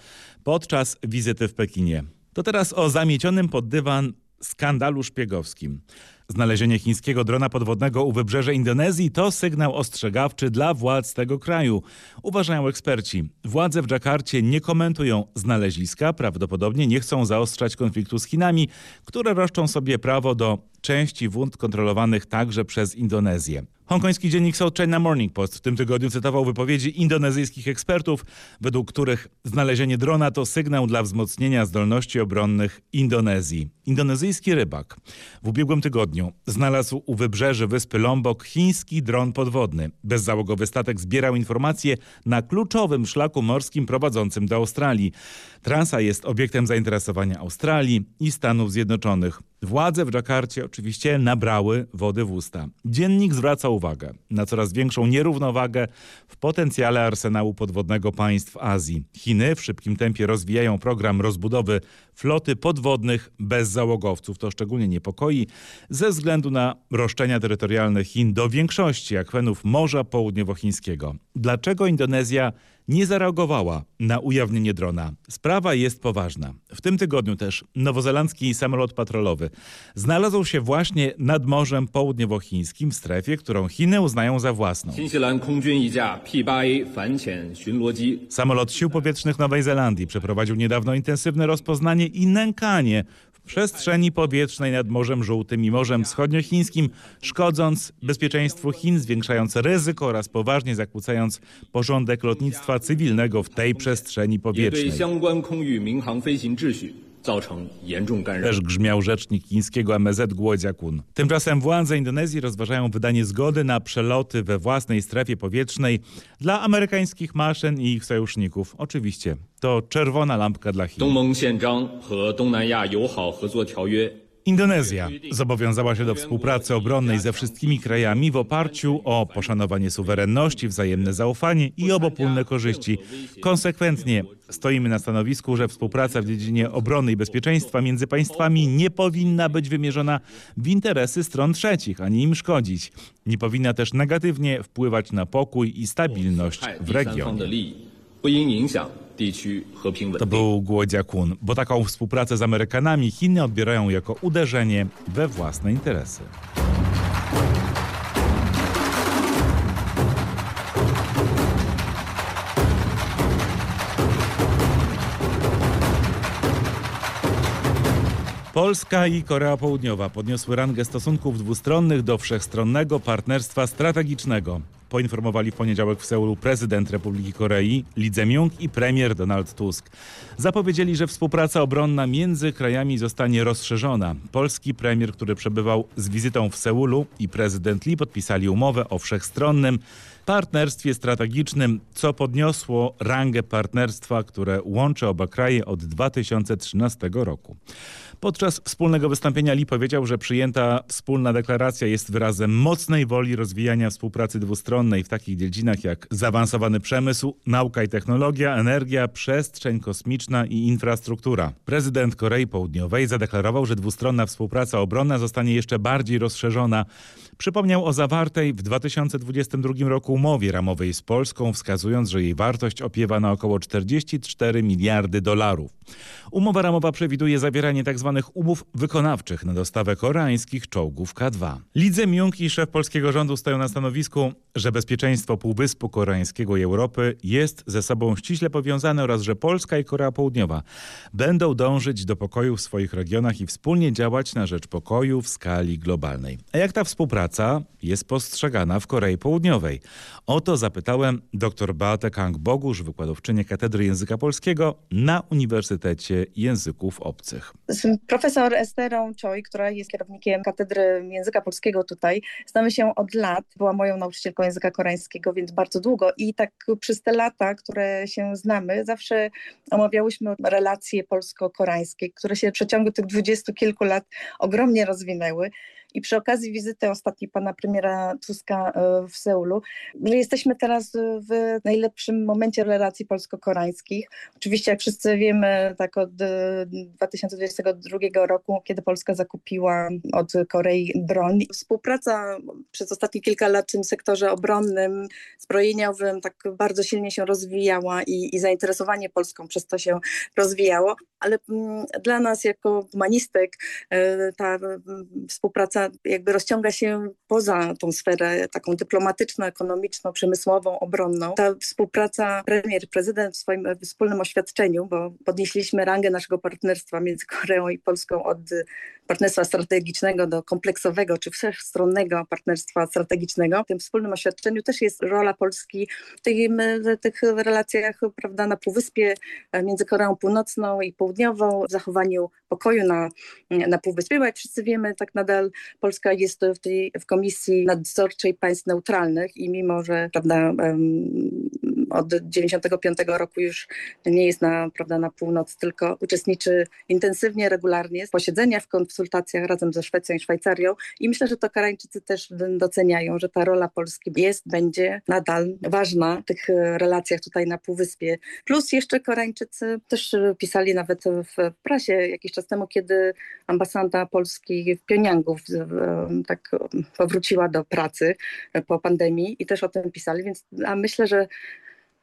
podczas wizyty w Pekinie. To teraz o zamiecionym pod dywan skandalu szpiegowskim. Znalezienie chińskiego drona podwodnego u wybrzeży Indonezji to sygnał ostrzegawczy dla władz tego kraju. Uważają eksperci. Władze w Dżakarcie nie komentują znaleziska, prawdopodobnie nie chcą zaostrzać konfliktu z Chinami, które roszczą sobie prawo do części wund kontrolowanych także przez Indonezję. Hongkoński dziennik South China Morning Post w tym tygodniu cytował wypowiedzi indonezyjskich ekspertów, według których znalezienie drona to sygnał dla wzmocnienia zdolności obronnych Indonezji. Indonezyjski rybak w ubiegłym tygodniu znalazł u wybrzeży wyspy Lombok chiński dron podwodny. Bezzałogowy statek zbierał informacje na kluczowym szlaku morskim prowadzącym do Australii. Trasa jest obiektem zainteresowania Australii i Stanów Zjednoczonych. Władze w Dżakarcie oczywiście nabrały wody w usta. Dziennik zwraca uwagę na coraz większą nierównowagę w potencjale arsenału podwodnego państw Azji. Chiny w szybkim tempie rozwijają program rozbudowy floty podwodnych bez załogowców. To szczególnie niepokoi ze względu na roszczenia terytorialne Chin do większości akwenów Morza Południowochińskiego. Dlaczego Indonezja nie zareagowała na ujawnienie drona. Sprawa jest poważna. W tym tygodniu też nowozelandzki samolot patrolowy znalazł się właśnie nad Morzem Południowochińskim w strefie, którą Chiny uznają za własną. Samolot Sił Powietrznych Nowej Zelandii przeprowadził niedawno intensywne rozpoznanie i nękanie przestrzeni powietrznej nad Morzem Żółtym i Morzem Wschodniochińskim, szkodząc bezpieczeństwu Chin, zwiększając ryzyko oraz poważnie zakłócając porządek lotnictwa cywilnego w tej przestrzeni powietrznej. Też grzmiał rzecznik chińskiego MZ Guodziakun. Tymczasem władze Indonezji rozważają wydanie zgody na przeloty we własnej strefie powietrznej dla amerykańskich maszyn i ich sojuszników. Oczywiście to czerwona lampka dla Chin. Indonezja zobowiązała się do współpracy obronnej ze wszystkimi krajami w oparciu o poszanowanie suwerenności, wzajemne zaufanie i obopólne korzyści. Konsekwentnie stoimy na stanowisku, że współpraca w dziedzinie obrony i bezpieczeństwa między państwami nie powinna być wymierzona w interesy stron trzecich, ani im szkodzić. Nie powinna też negatywnie wpływać na pokój i stabilność w regionie. To był Głodziakun, bo taką współpracę z Amerykanami Chiny odbierają jako uderzenie we własne interesy. Polska i Korea Południowa podniosły rangę stosunków dwustronnych do wszechstronnego partnerstwa strategicznego. Poinformowali w poniedziałek w Seulu prezydent Republiki Korei Lee Jae-myung i premier Donald Tusk. Zapowiedzieli, że współpraca obronna między krajami zostanie rozszerzona. Polski premier, który przebywał z wizytą w Seulu i prezydent Lee podpisali umowę o wszechstronnym partnerstwie strategicznym, co podniosło rangę partnerstwa, które łączy oba kraje od 2013 roku. Podczas wspólnego wystąpienia Lee powiedział, że przyjęta wspólna deklaracja jest wyrazem mocnej woli rozwijania współpracy dwustronnej w takich dziedzinach jak zaawansowany przemysł, nauka i technologia, energia, przestrzeń kosmiczna i infrastruktura. Prezydent Korei Południowej zadeklarował, że dwustronna współpraca obronna zostanie jeszcze bardziej rozszerzona. Przypomniał o zawartej w 2022 roku umowie ramowej z Polską, wskazując, że jej wartość opiewa na około 44 miliardy dolarów. Umowa ramowa przewiduje zawieranie tzw. umów wykonawczych na dostawę koreańskich czołgów K2. Lidze Myung i szef polskiego rządu stoją na stanowisku, że bezpieczeństwo Półwyspu Koreańskiego i Europy jest ze sobą ściśle powiązane oraz że Polska i Korea Południowa będą dążyć do pokoju w swoich regionach i wspólnie działać na rzecz pokoju w skali globalnej. A jak ta współpraca jest postrzegana w Korei Południowej? O to zapytałem dr Beatę Kang-Bogusz, wykładowczynię Katedry Języka Polskiego na Uniwersytecie Języków Obcych. Z profesor Esterą Choi, która jest kierownikiem Katedry Języka Polskiego tutaj, znamy się od lat. Była moją nauczycielką języka koreańskiego, więc bardzo długo i tak przez te lata, które się znamy, zawsze omawiałyśmy relacje polsko-koreańskie, które się w przeciągu tych dwudziestu kilku lat ogromnie rozwinęły. I przy okazji wizyty ostatniej pana premiera Tuska e, w Seulu, że jesteśmy teraz w najlepszym momencie relacji polsko-koreańskich. Oczywiście, jak wszyscy wiemy, tak od 2022 e, roku, kiedy Polska zakupiła od Korei broń. Współpraca przez ostatnie kilka lat w tym sektorze obronnym, zbrojeniowym tak bardzo silnie się rozwijała i, i zainteresowanie Polską przez to się rozwijało, ale mm, dla nas jako humanistek e, ta współpraca jakby rozciąga się poza tą sferę taką dyplomatyczną, ekonomiczną, przemysłową, obronną. Ta współpraca premier, prezydent w swoim wspólnym oświadczeniu, bo podnieśliśmy rangę naszego partnerstwa między Koreą i Polską od partnerstwa strategicznego do kompleksowego czy wszechstronnego partnerstwa strategicznego. W tym wspólnym oświadczeniu też jest rola Polski w, tych relacjach prawda, na Półwyspie między Koreą Północną i Południową, w zachowaniu pokoju na, na Półwyspie. Bo jak wszyscy wiemy, tak nadal Polska jest w, tej, w Komisji Nadzorczej Państw Neutralnych i mimo, że prawda, od 95 roku już nie jest na, prawda, na północ, tylko uczestniczy intensywnie, regularnie w posiedzeniach, w konsultacjach razem ze Szwecją i Szwajcarią i myślę, że to Karańczycy też doceniają, że ta rola Polski jest, będzie nadal ważna w tych relacjach tutaj na Półwyspie. Plus jeszcze Koreańczycy też pisali nawet w prasie jakiś czas temu, kiedy ambasada Polski w Pjoniangu tak powróciła do pracy po pandemii i też o tym pisali, więc a myślę, że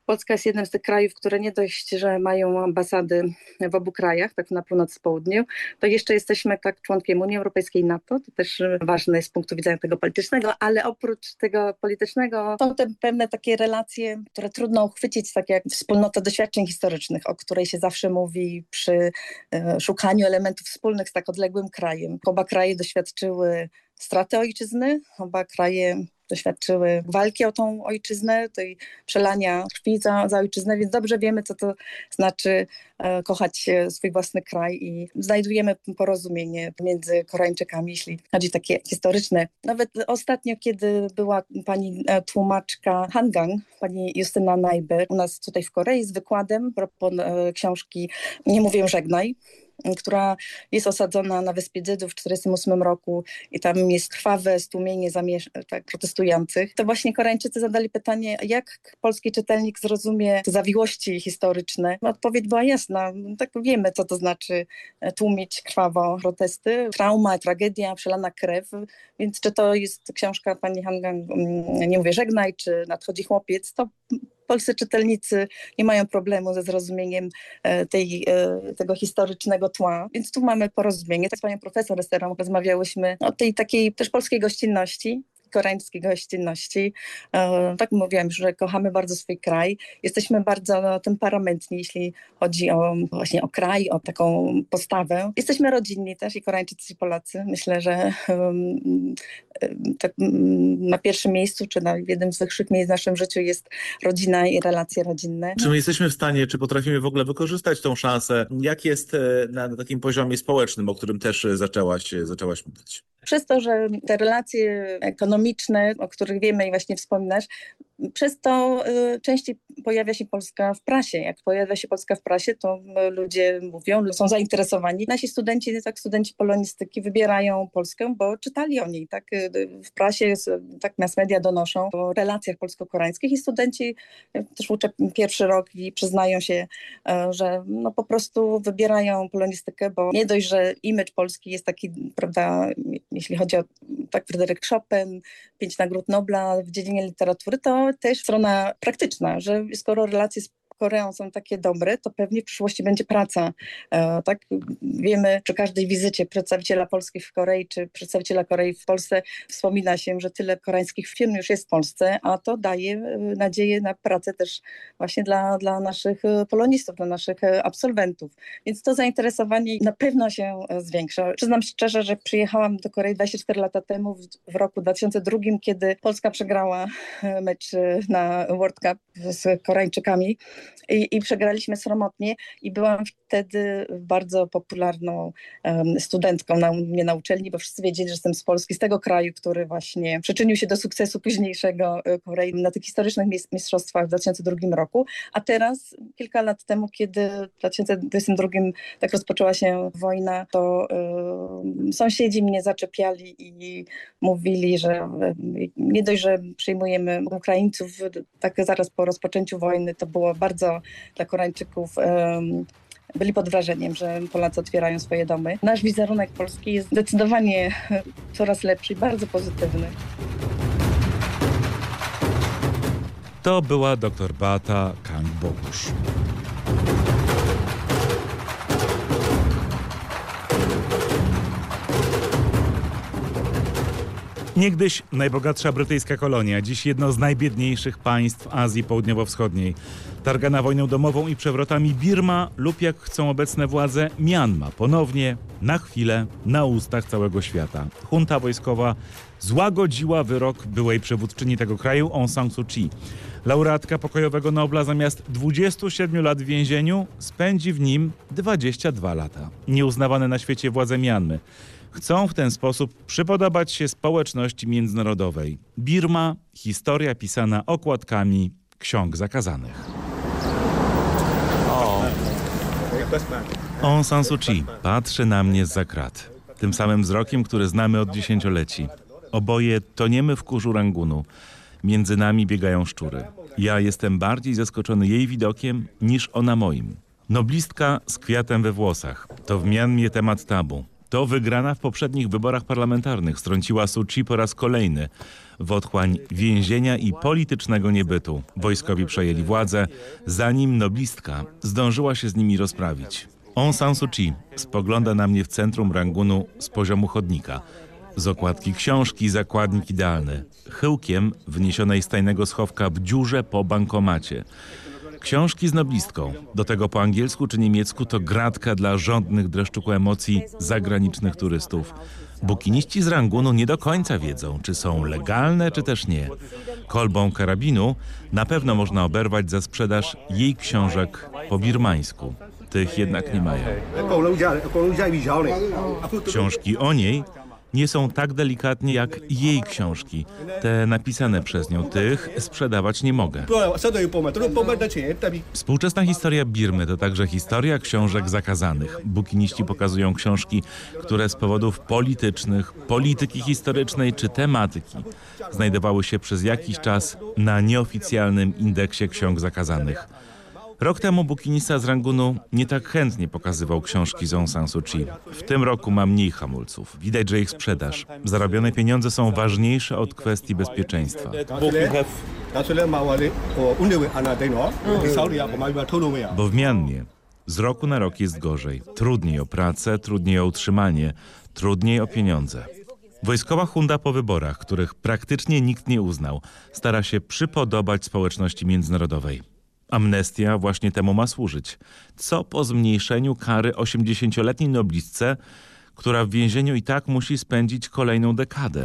Polska jest jednym z tych krajów, które nie dość, że mają ambasady w obu krajach, tak na północ, południu, to jeszcze jesteśmy tak członkiem Unii Europejskiej i NATO, to też ważne jest z punktu widzenia tego politycznego, ale oprócz tego politycznego są te pewne takie relacje, które trudno uchwycić, tak jak wspólnota doświadczeń historycznych, o której się zawsze mówi przy e, szukaniu elementów wspólnych z tak odległym krajem. Oba kraje doświadczyły straty ojczyzny, oba kraje doświadczyły walki o tą ojczyznę, tej przelania krwi za, za ojczyznę, więc dobrze wiemy, co to znaczy e, kochać swój własny kraj i znajdujemy porozumienie między Koreańczykami, jeśli chodzi takie historyczne. Nawet ostatnio, kiedy była pani e, tłumaczka Hangang, pani Justyna Najber u nas tutaj w Korei z wykładem propos e, książki Nie mówię żegnaj, która jest osadzona na Wyspie Dzydów w 1948 roku i tam jest krwawe stłumienie tak, protestujących. To właśnie Koreańczycy zadali pytanie, jak polski czytelnik zrozumie zawiłości historyczne. Odpowiedź była jasna. Tak wiemy, co to znaczy e, tłumić krwawo protesty. Trauma, tragedia, przelana krew. Więc czy to jest książka pani Hangang, mm, nie mówię żegnaj, czy nadchodzi chłopiec, to polscy czytelnicy nie mają problemu ze zrozumieniem e, tej, e, tego historycznego tła, więc tu mamy porozumienie. Tak z panią profesor Esterą rozmawiałyśmy o tej takiej też polskiej gościnności, koreańskiej gościnności. E, tak mówiłam, że kochamy bardzo swój kraj. Jesteśmy bardzo temperamentni, jeśli chodzi o właśnie o kraj, o taką postawę. Jesteśmy rodzinni też i Koreańczycy i Polacy. Myślę, że tak, na pierwszym miejscu, czy na jednym z wyższych miejsc w naszym życiu jest rodzina i relacje rodzinne. Czy my jesteśmy w stanie, czy potrafimy w ogóle wykorzystać tą szansę? Jak jest e, na, takim poziomie społecznym, o którym też zaczęłaś, zaczęłaś mówić? Przez to, że te relacje ekonomiczne, o których wiemy i właśnie wspominasz, przez to y, częściej pojawia się Polska w prasie. Jak pojawia się Polska w prasie, to y, ludzie mówią, są zainteresowani. Nasi studenci, tak studenci polonistyki wybierają Polskę, bo czytali o niej. Tak? Y, w prasie, tak mass media donoszą o relacjach polsko-koreańskich i studenci też uczę pierwszy rok i przyznają się, że no po prostu wybierają polonistykę, bo nie dość, że image Polski jest taki, prawda, jeśli chodzi o tak Fryderyk Chopin, pięć nagród Nobla w dziedzinie literatury, to też strona praktyczna, że skoro relacje z Koreą są takie dobre, to pewnie w przyszłości będzie praca. E, tak wiemy, przy każdej wizycie przedstawiciela Polski w Korei, czy przedstawiciela Korei w Polsce wspomina się, że tyle koreańskich firm już jest w Polsce, a to daje e, nadzieję na pracę też właśnie dla, dla naszych e, polonistów, dla naszych absolwentów. Więc to zainteresowanie na pewno się zwiększa. Przyznam szczerze, że przyjechałam do Korei 24 lata temu, w, w roku 2002, kiedy Polska przegrała mecz na World Cup z Koreańczykami i, i przegraliśmy sromotnie i byłam wtedy bardzo popularną um, studentką na, mnie na uczelni, bo wszyscy wiedzieli, że jestem z Polski, z tego kraju, który właśnie przyczynił się do sukcesu późniejszego e, Korei na tych historycznych mistrzostwach w 2002 roku, a teraz kilka lat temu, kiedy w 2022 tak rozpoczęła się wojna, to um, sąsiedzi mnie zaczepiali i mówili, że nie dość, że przyjmujemy Ukraińców tak zaraz po rozpoczęciu wojny, to było bardzo dla Koreańczyków byli pod wrażeniem, że Polacy otwierają swoje domy. Nasz wizerunek Polski jest zdecydowanie coraz lepszy i bardzo pozytywny. To była dr Beata Kang-Bogusz. Niegdyś najbogatsza brytyjska kolonia, dziś jedno z najbiedniejszych państw Azji Południowo-Wschodniej. Targana wojną domową i przewrotami Birma lub jak chcą obecne władze Mianma. Ponownie, na chwilę, na ustach całego świata. Junta wojskowa złagodziła wyrok byłej przywódczyni tego kraju Aung San Suu Kyi. Laureatka pokojowego Nobla zamiast 27 lat w więzieniu spędzi w nim 22 lata. Nieuznawane na świecie władze Mianmy chcą w ten sposób przypodobać się społeczności międzynarodowej. Birma, historia pisana okładkami ksiąg zakazanych. Aung San Suu Kyi patrzy na mnie z krat. Tym samym wzrokiem, który znamy od dziesięcioleci. Oboje toniemy w kurzu rangunu. Między nami biegają szczury. Ja jestem bardziej zaskoczony jej widokiem niż ona moim. Noblistka z kwiatem we włosach. To w Mianmie temat tabu. To wygrana w poprzednich wyborach parlamentarnych strąciła Suu Kyi po raz kolejny w otchłań więzienia i politycznego niebytu. Wojskowi przejęli władzę, zanim noblistka zdążyła się z nimi rozprawić. Aung San Suu Kyi spogląda na mnie w centrum Rangunu z poziomu chodnika. Z okładki książki zakładnik idealny. Chyłkiem wyniesionej z tajnego schowka w dziurze po bankomacie. Książki z noblistką, do tego po angielsku czy niemiecku, to gratka dla żądnych dreszczuku emocji zagranicznych turystów. Bukiniści z Rangunu nie do końca wiedzą, czy są legalne, czy też nie. Kolbą karabinu na pewno można oberwać za sprzedaż jej książek po birmańsku. Tych jednak nie mają. Książki o niej nie są tak delikatnie jak jej książki. Te napisane przez nią, tych sprzedawać nie mogę. Współczesna historia Birmy to także historia książek zakazanych. Bukiniści pokazują książki, które z powodów politycznych, polityki historycznej czy tematyki znajdowały się przez jakiś czas na nieoficjalnym indeksie ksiąg zakazanych. Rok temu bukinista z Rangunu nie tak chętnie pokazywał książki z Aung San Suu Kyi. W tym roku ma mniej hamulców. Widać, że ich sprzedaż. Zarobione pieniądze są ważniejsze od kwestii bezpieczeństwa. Bo w Mianmie z roku na rok jest gorzej. Trudniej o pracę, trudniej o utrzymanie, trudniej o pieniądze. Wojskowa hunda po wyborach, których praktycznie nikt nie uznał, stara się przypodobać społeczności międzynarodowej. Amnestia właśnie temu ma służyć. Co po zmniejszeniu kary 80-letniej noblistce, która w więzieniu i tak musi spędzić kolejną dekadę.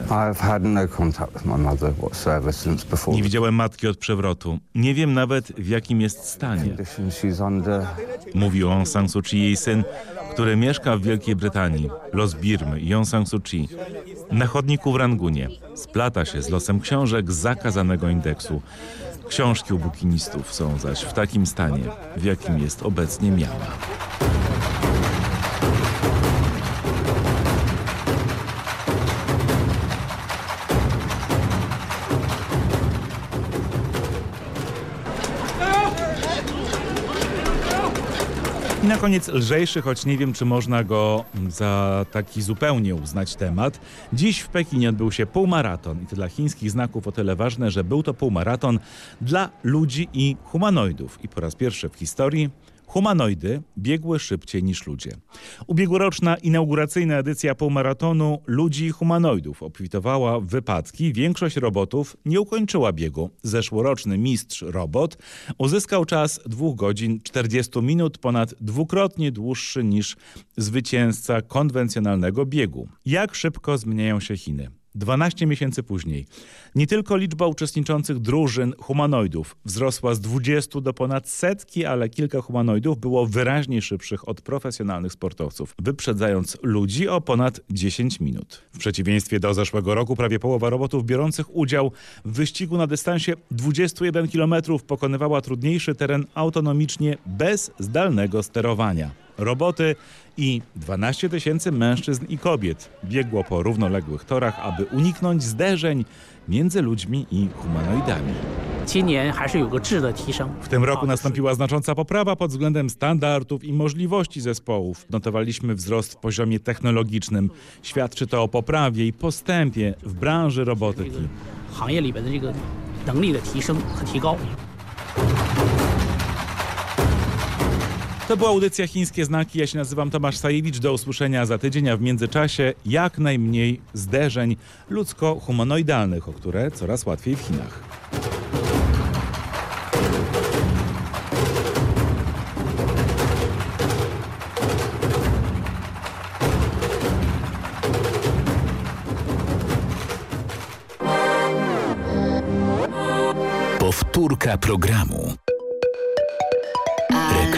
Nie widziałem matki od przewrotu. Nie wiem nawet w jakim jest stanie. Mówił Aung San Suu Kyi, jej syn, który mieszka w Wielkiej Brytanii. Los Birmy i Aung San Suu Kyi. Na chodniku w Rangunie. Splata się z losem książek zakazanego indeksu. Książki u bukinistów są zaś w takim stanie, w jakim jest obecnie Miana. Na koniec lżejszy, choć nie wiem, czy można go za taki zupełnie uznać temat. Dziś w Pekinie odbył się półmaraton i to dla chińskich znaków o tyle ważne, że był to półmaraton dla ludzi i humanoidów. I po raz pierwszy w historii Humanoidy biegły szybciej niż ludzie. Ubiegłoroczna inauguracyjna edycja półmaratonu ludzi i humanoidów obfitowała wypadki. Większość robotów nie ukończyła biegu. Zeszłoroczny mistrz robot uzyskał czas 2 godzin 40 minut, ponad dwukrotnie dłuższy niż zwycięzca konwencjonalnego biegu. Jak szybko zmieniają się Chiny? 12 miesięcy później nie tylko liczba uczestniczących drużyn humanoidów wzrosła z 20 do ponad setki, ale kilka humanoidów było wyraźnie szybszych od profesjonalnych sportowców, wyprzedzając ludzi o ponad 10 minut. W przeciwieństwie do zeszłego roku prawie połowa robotów biorących udział w wyścigu na dystansie 21 km pokonywała trudniejszy teren autonomicznie bez zdalnego sterowania. Roboty i 12 tysięcy mężczyzn i kobiet biegło po równoległych torach, aby uniknąć zderzeń między ludźmi i humanoidami. W tym roku nastąpiła znacząca poprawa pod względem standardów i możliwości zespołów. Notowaliśmy wzrost w poziomie technologicznym. Świadczy to o poprawie i postępie w branży robotyki. To była audycja Chińskie Znaki. Ja się nazywam Tomasz Sajewicz. Do usłyszenia za tydzień, a w międzyczasie jak najmniej zderzeń ludzko-humanoidalnych, o które coraz łatwiej w Chinach. Powtórka programu.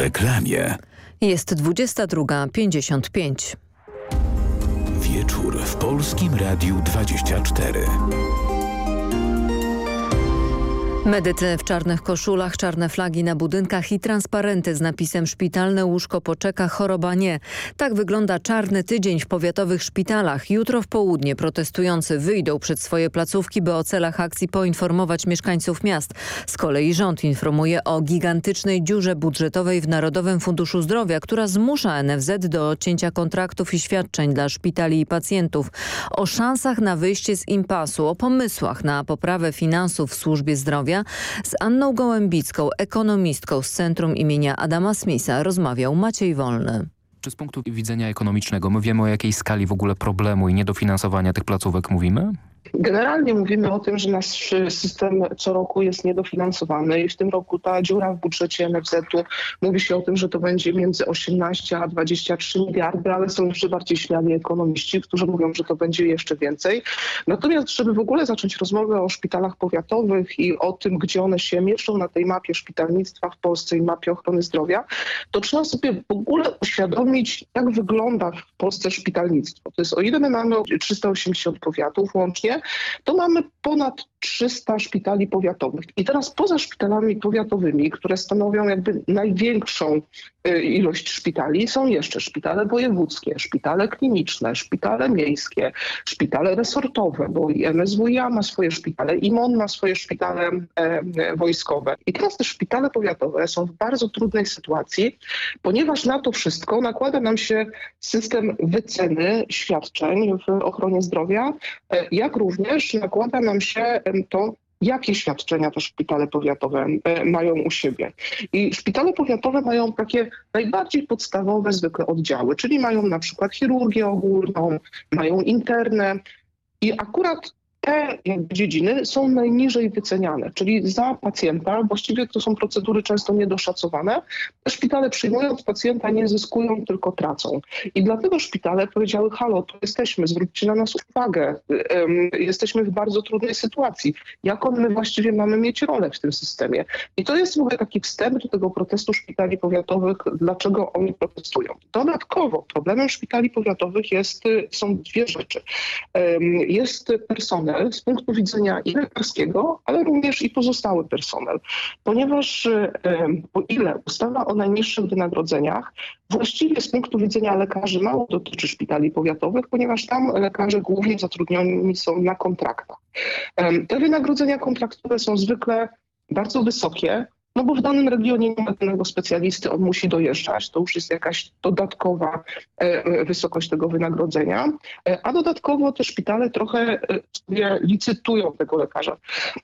Reklamie. Jest 22.55. Wieczór w Polskim Radiu 24. Medycy w czarnych koszulach, czarne flagi na budynkach i transparenty z napisem Szpitalne łóżko poczeka, choroba nie. Tak wygląda czarny tydzień w powiatowych szpitalach. Jutro w południe protestujący wyjdą przed swoje placówki, by o celach akcji poinformować mieszkańców miast. Z kolei rząd informuje o gigantycznej dziurze budżetowej w Narodowym Funduszu Zdrowia, która zmusza NFZ do odcięcia kontraktów i świadczeń dla szpitali i pacjentów. O szansach na wyjście z impasu, o pomysłach na poprawę finansów w służbie zdrowia z Anną Gołębicką, ekonomistką z Centrum imienia Adama Smitha rozmawiał Maciej Wolny. Czy z punktu widzenia ekonomicznego my wiemy o jakiej skali w ogóle problemu i niedofinansowania tych placówek mówimy? Generalnie mówimy o tym, że nasz system co roku jest niedofinansowany i w tym roku ta dziura w budżecie NFZ-u mówi się o tym, że to będzie między 18 a 23 miliardy, ale są jeszcze bardziej śmiali ekonomiści, którzy mówią, że to będzie jeszcze więcej. Natomiast, żeby w ogóle zacząć rozmowę o szpitalach powiatowych i o tym, gdzie one się mieszczą na tej mapie szpitalnictwa w Polsce i mapie ochrony zdrowia, to trzeba sobie w ogóle uświadomić, jak wygląda w Polsce szpitalnictwo. To jest, o ile my mamy 380 powiatów łącznie, to mamy ponad 300 szpitali powiatowych. I teraz poza szpitalami powiatowymi, które stanowią jakby największą y, ilość szpitali, są jeszcze szpitale wojewódzkie, szpitale kliniczne, szpitale miejskie, szpitale resortowe, bo i MSWiA ma swoje szpitale, IMON ma swoje szpitale e, e, wojskowe. I teraz te szpitale powiatowe są w bardzo trudnej sytuacji, ponieważ na to wszystko nakłada nam się system wyceny świadczeń w ochronie zdrowia, e, jak również nakłada nam się to, jakie świadczenia te szpitale powiatowe e, mają u siebie. I szpitale powiatowe mają takie najbardziej podstawowe zwykle oddziały, czyli mają na przykład chirurgię ogólną, mają internę i akurat te jakby dziedziny są najniżej wyceniane, czyli za pacjenta, właściwie to są procedury często niedoszacowane. Szpitale przyjmując pacjenta nie zyskują, tylko tracą. I dlatego szpitale powiedziały, halo, tu jesteśmy, zwróćcie na nas uwagę, jesteśmy w bardzo trudnej sytuacji. Jaką my właściwie mamy mieć rolę w tym systemie? I to jest ogóle taki wstęp do tego protestu szpitali powiatowych, dlaczego oni protestują. Dodatkowo problemem szpitali powiatowych jest, y, są dwie rzeczy. Jest personel, z punktu widzenia i lekarskiego, ale również i pozostały personel. Ponieważ em, o ile ustawa o najniższych wynagrodzeniach właściwie z punktu widzenia lekarzy mało dotyczy szpitali powiatowych, ponieważ tam lekarze głównie zatrudnioni są na kontraktach. Te wynagrodzenia kontraktowe są zwykle bardzo wysokie, no bo w danym regionie nie ma danego specjalisty, on musi dojeżdżać. To już jest jakaś dodatkowa e, e, wysokość tego wynagrodzenia. E, A dodatkowo te szpitale trochę sobie licytują tego lekarza.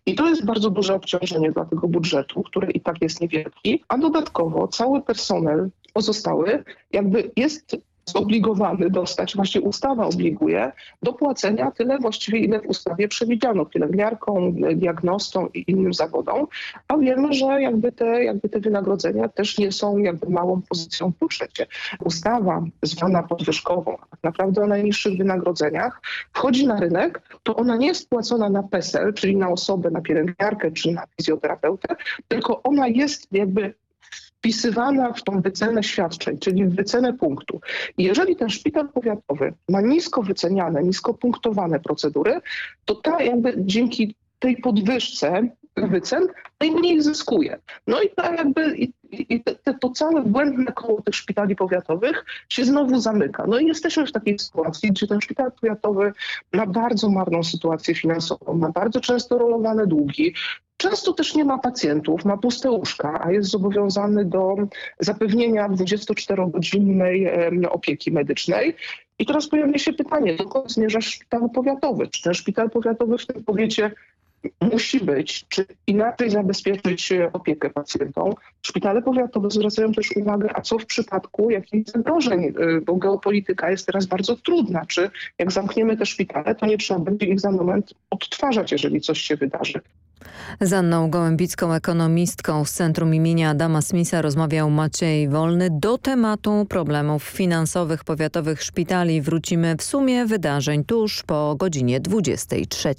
I to jest bardzo duże obciążenie dla tego budżetu, który i tak jest niewielki. A dodatkowo cały personel pozostały jakby jest zobligowany dostać, właśnie ustawa obliguje do płacenia tyle właściwie, ile w ustawie przewidziano pielęgniarkom, diagnostom i innym zawodom, a wiemy, że jakby te, jakby te wynagrodzenia też nie są jakby małą pozycją w budżecie. Ustawa zwana podwyżkową, tak naprawdę o najniższych wynagrodzeniach, wchodzi na rynek, to ona nie jest płacona na PESEL, czyli na osobę, na pielęgniarkę czy na fizjoterapeutę, tylko ona jest jakby wpisywana w tą wycenę świadczeń, czyli w wycenę punktu. I jeżeli ten szpital powiatowy ma nisko wyceniane, nisko punktowane procedury, to ta jakby dzięki tej podwyżce wycen, najmniej zyskuje. No i to jakby i, i te, te, to całe błędne koło tych szpitali powiatowych się znowu zamyka. No i jesteśmy w takiej sytuacji, gdzie ten szpital powiatowy ma bardzo marną sytuację finansową, ma bardzo często rolowane długi, Często też nie ma pacjentów, ma puste łóżka, a jest zobowiązany do zapewnienia 24-godzinnej opieki medycznej. I teraz pojawia się pytanie, dokąd zmierza szpital powiatowy? Czy ten szpital powiatowy w tym powiecie musi być, czy inaczej zabezpieczyć opiekę pacjentom. Szpitale powiatowe zwracają też uwagę, a co w przypadku jakichś zagrożeń, bo geopolityka jest teraz bardzo trudna. Czy jak zamkniemy te szpitale, to nie trzeba będzie ich za moment odtwarzać, jeżeli coś się wydarzy. Z Anną Gołębicką, ekonomistką z Centrum imienia Adama Smitha rozmawiał Maciej Wolny. Do tematu problemów finansowych powiatowych szpitali wrócimy w sumie wydarzeń tuż po godzinie 23.